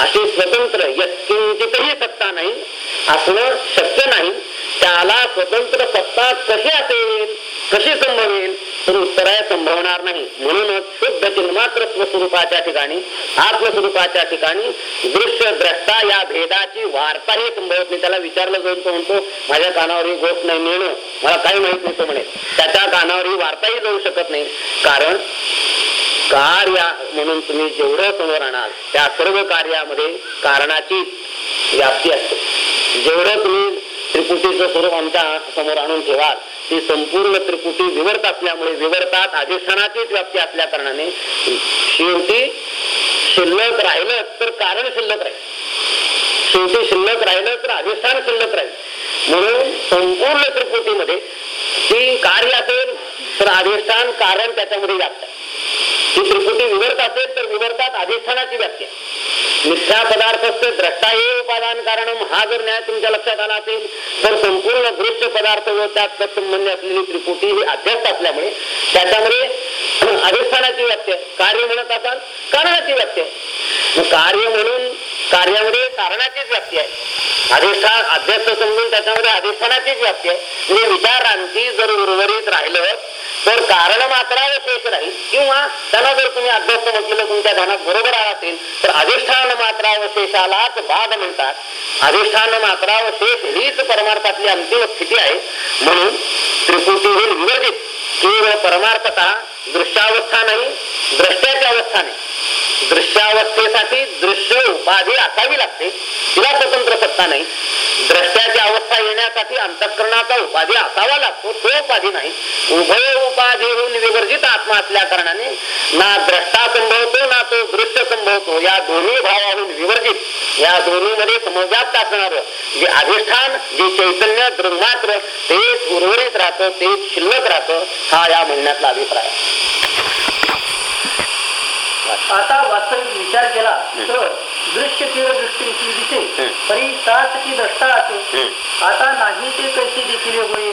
Speaker 1: अशी स्वतंत्र यत्किंचितही सत्ता नाही. असणं शक्य नाही. त्याला स्वतंत्र सत्ता कशी असेल? कशी संभवेल तर उत्तर आहे संभवणार नाही. म्हणूनच शुद्ध चिन्मात्रत्व स्वरूपाच्या ठिकाणी आत्मस्वरूपाच्या ठिकाणी दृश्य द्रष्टा या भेदाची वार्ताही संभवत नाही. त्याला विचारलं जाऊन तो म्हणतो माझ्या कानावर ही गोष्ट नाही मिळणं. मला काही माहीत नाही तो म्हणे. त्याच्या कानावर ही वार्ताही जाऊ शकत नाही. कारण कार्य म्हणून तुम्ही जेवढं समोर आणाल त्या सर्व कार्यामध्ये कारणाची व्याप्ती असते. जेवढं तुम्ही त्रिपुटीचं स्वरूप आमच्यासमोर आणून ठेवाल. ती संपूर्ण त्रिपुटी विवर्त असल्यामुळे विवर्तात अधिष्ठानाचीच व्याप्ती असल्या कारणाने शेवटी शिल्लक राहिलं तर कारण शिल्लक राहील. शेवटी शिल्लक राहिलं तर अधिष्ठान शिल्लक राहील. म्हणून संपूर्ण त्रिपुटीमध्ये ती कार्य असेल तर अधिष्ठान कारण त्याच्यामध्ये व्याप्त आहे. ही त्रिपुटी विवर्त असेल तर विवर्तात अधिष्ठानाची व्याख्या मिथ्या पदार्थ द्रष्टा हे उपादान कारण. हा जर न्याय तुमच्या लक्षात आला असेल तर संपूर्ण दृश्य पदार्थ व त्यात तत्संबंधी असलेली त्रिपुटी ही अध्यस्त असल्यामुळे त्याच्यामध्ये अधिष्ठानाची व्याख्या आहे. कार्य म्हणत असाल कारणाची व्याख्या आहे. कार्य म्हणून कार्यामध्ये कारणाचीच व्याप्ती आहे अधिष्ठान अध्यक्ष समजून त्याच्यामध्ये अधिष्ठानाचीच व्याप्ती आहे म्हणजे विचारांची जर उर्वरित राहिलं तर कारण मात्र शेष राहील किंवा त्यांना जर तुम्ही अभ्यस्त म्हटलेलं तुमच्या ध्यानात बरोबर आला असेल तर अधिष्ठान मात्रावशेषालाच बाद म्हणतात. अधिष्ठान मात्रावशेष हीच परमार्थातली अंतिम स्थिती आहे. म्हणून त्रिपुटीहून विवर्जित केवळ परमार्थता दृश्यावस्था नाही द्रष्ट्याची अवस्था नाही. दृश्यावस्थेसाठी दृश्य उपाधी असावी लागते. तिला स्वतंत्र सत्ता नाही. द्रष्ट्याची अवस्था येण्यासाठी अंतःकरणाचा उपाधी असावा लागतो. तो उपाधी नाही. उभय उपाधीहून विवर्जित आत्मा असल्या कारणाने ना द्रष्टा संभवतो ना तो दृश्य संभवतो. या दोन्ही भावाहून विवर्जित या दोन्हीमध्ये समजात समव्याप्त असणार जे अधिष्ठान जे चैतन्य दृंगमात्र तेच उर्वरित राहतं तेच शिल्लक राहतं हा या म्हणण्यातला अभिप्राय आहे.
Speaker 2: आता वास्तविक विचार केला तर दृश्य केवळ दृष्टीची दिसे. तरी ताच की द्रष्टा असे. आता नाही ते कैसे देखील होईल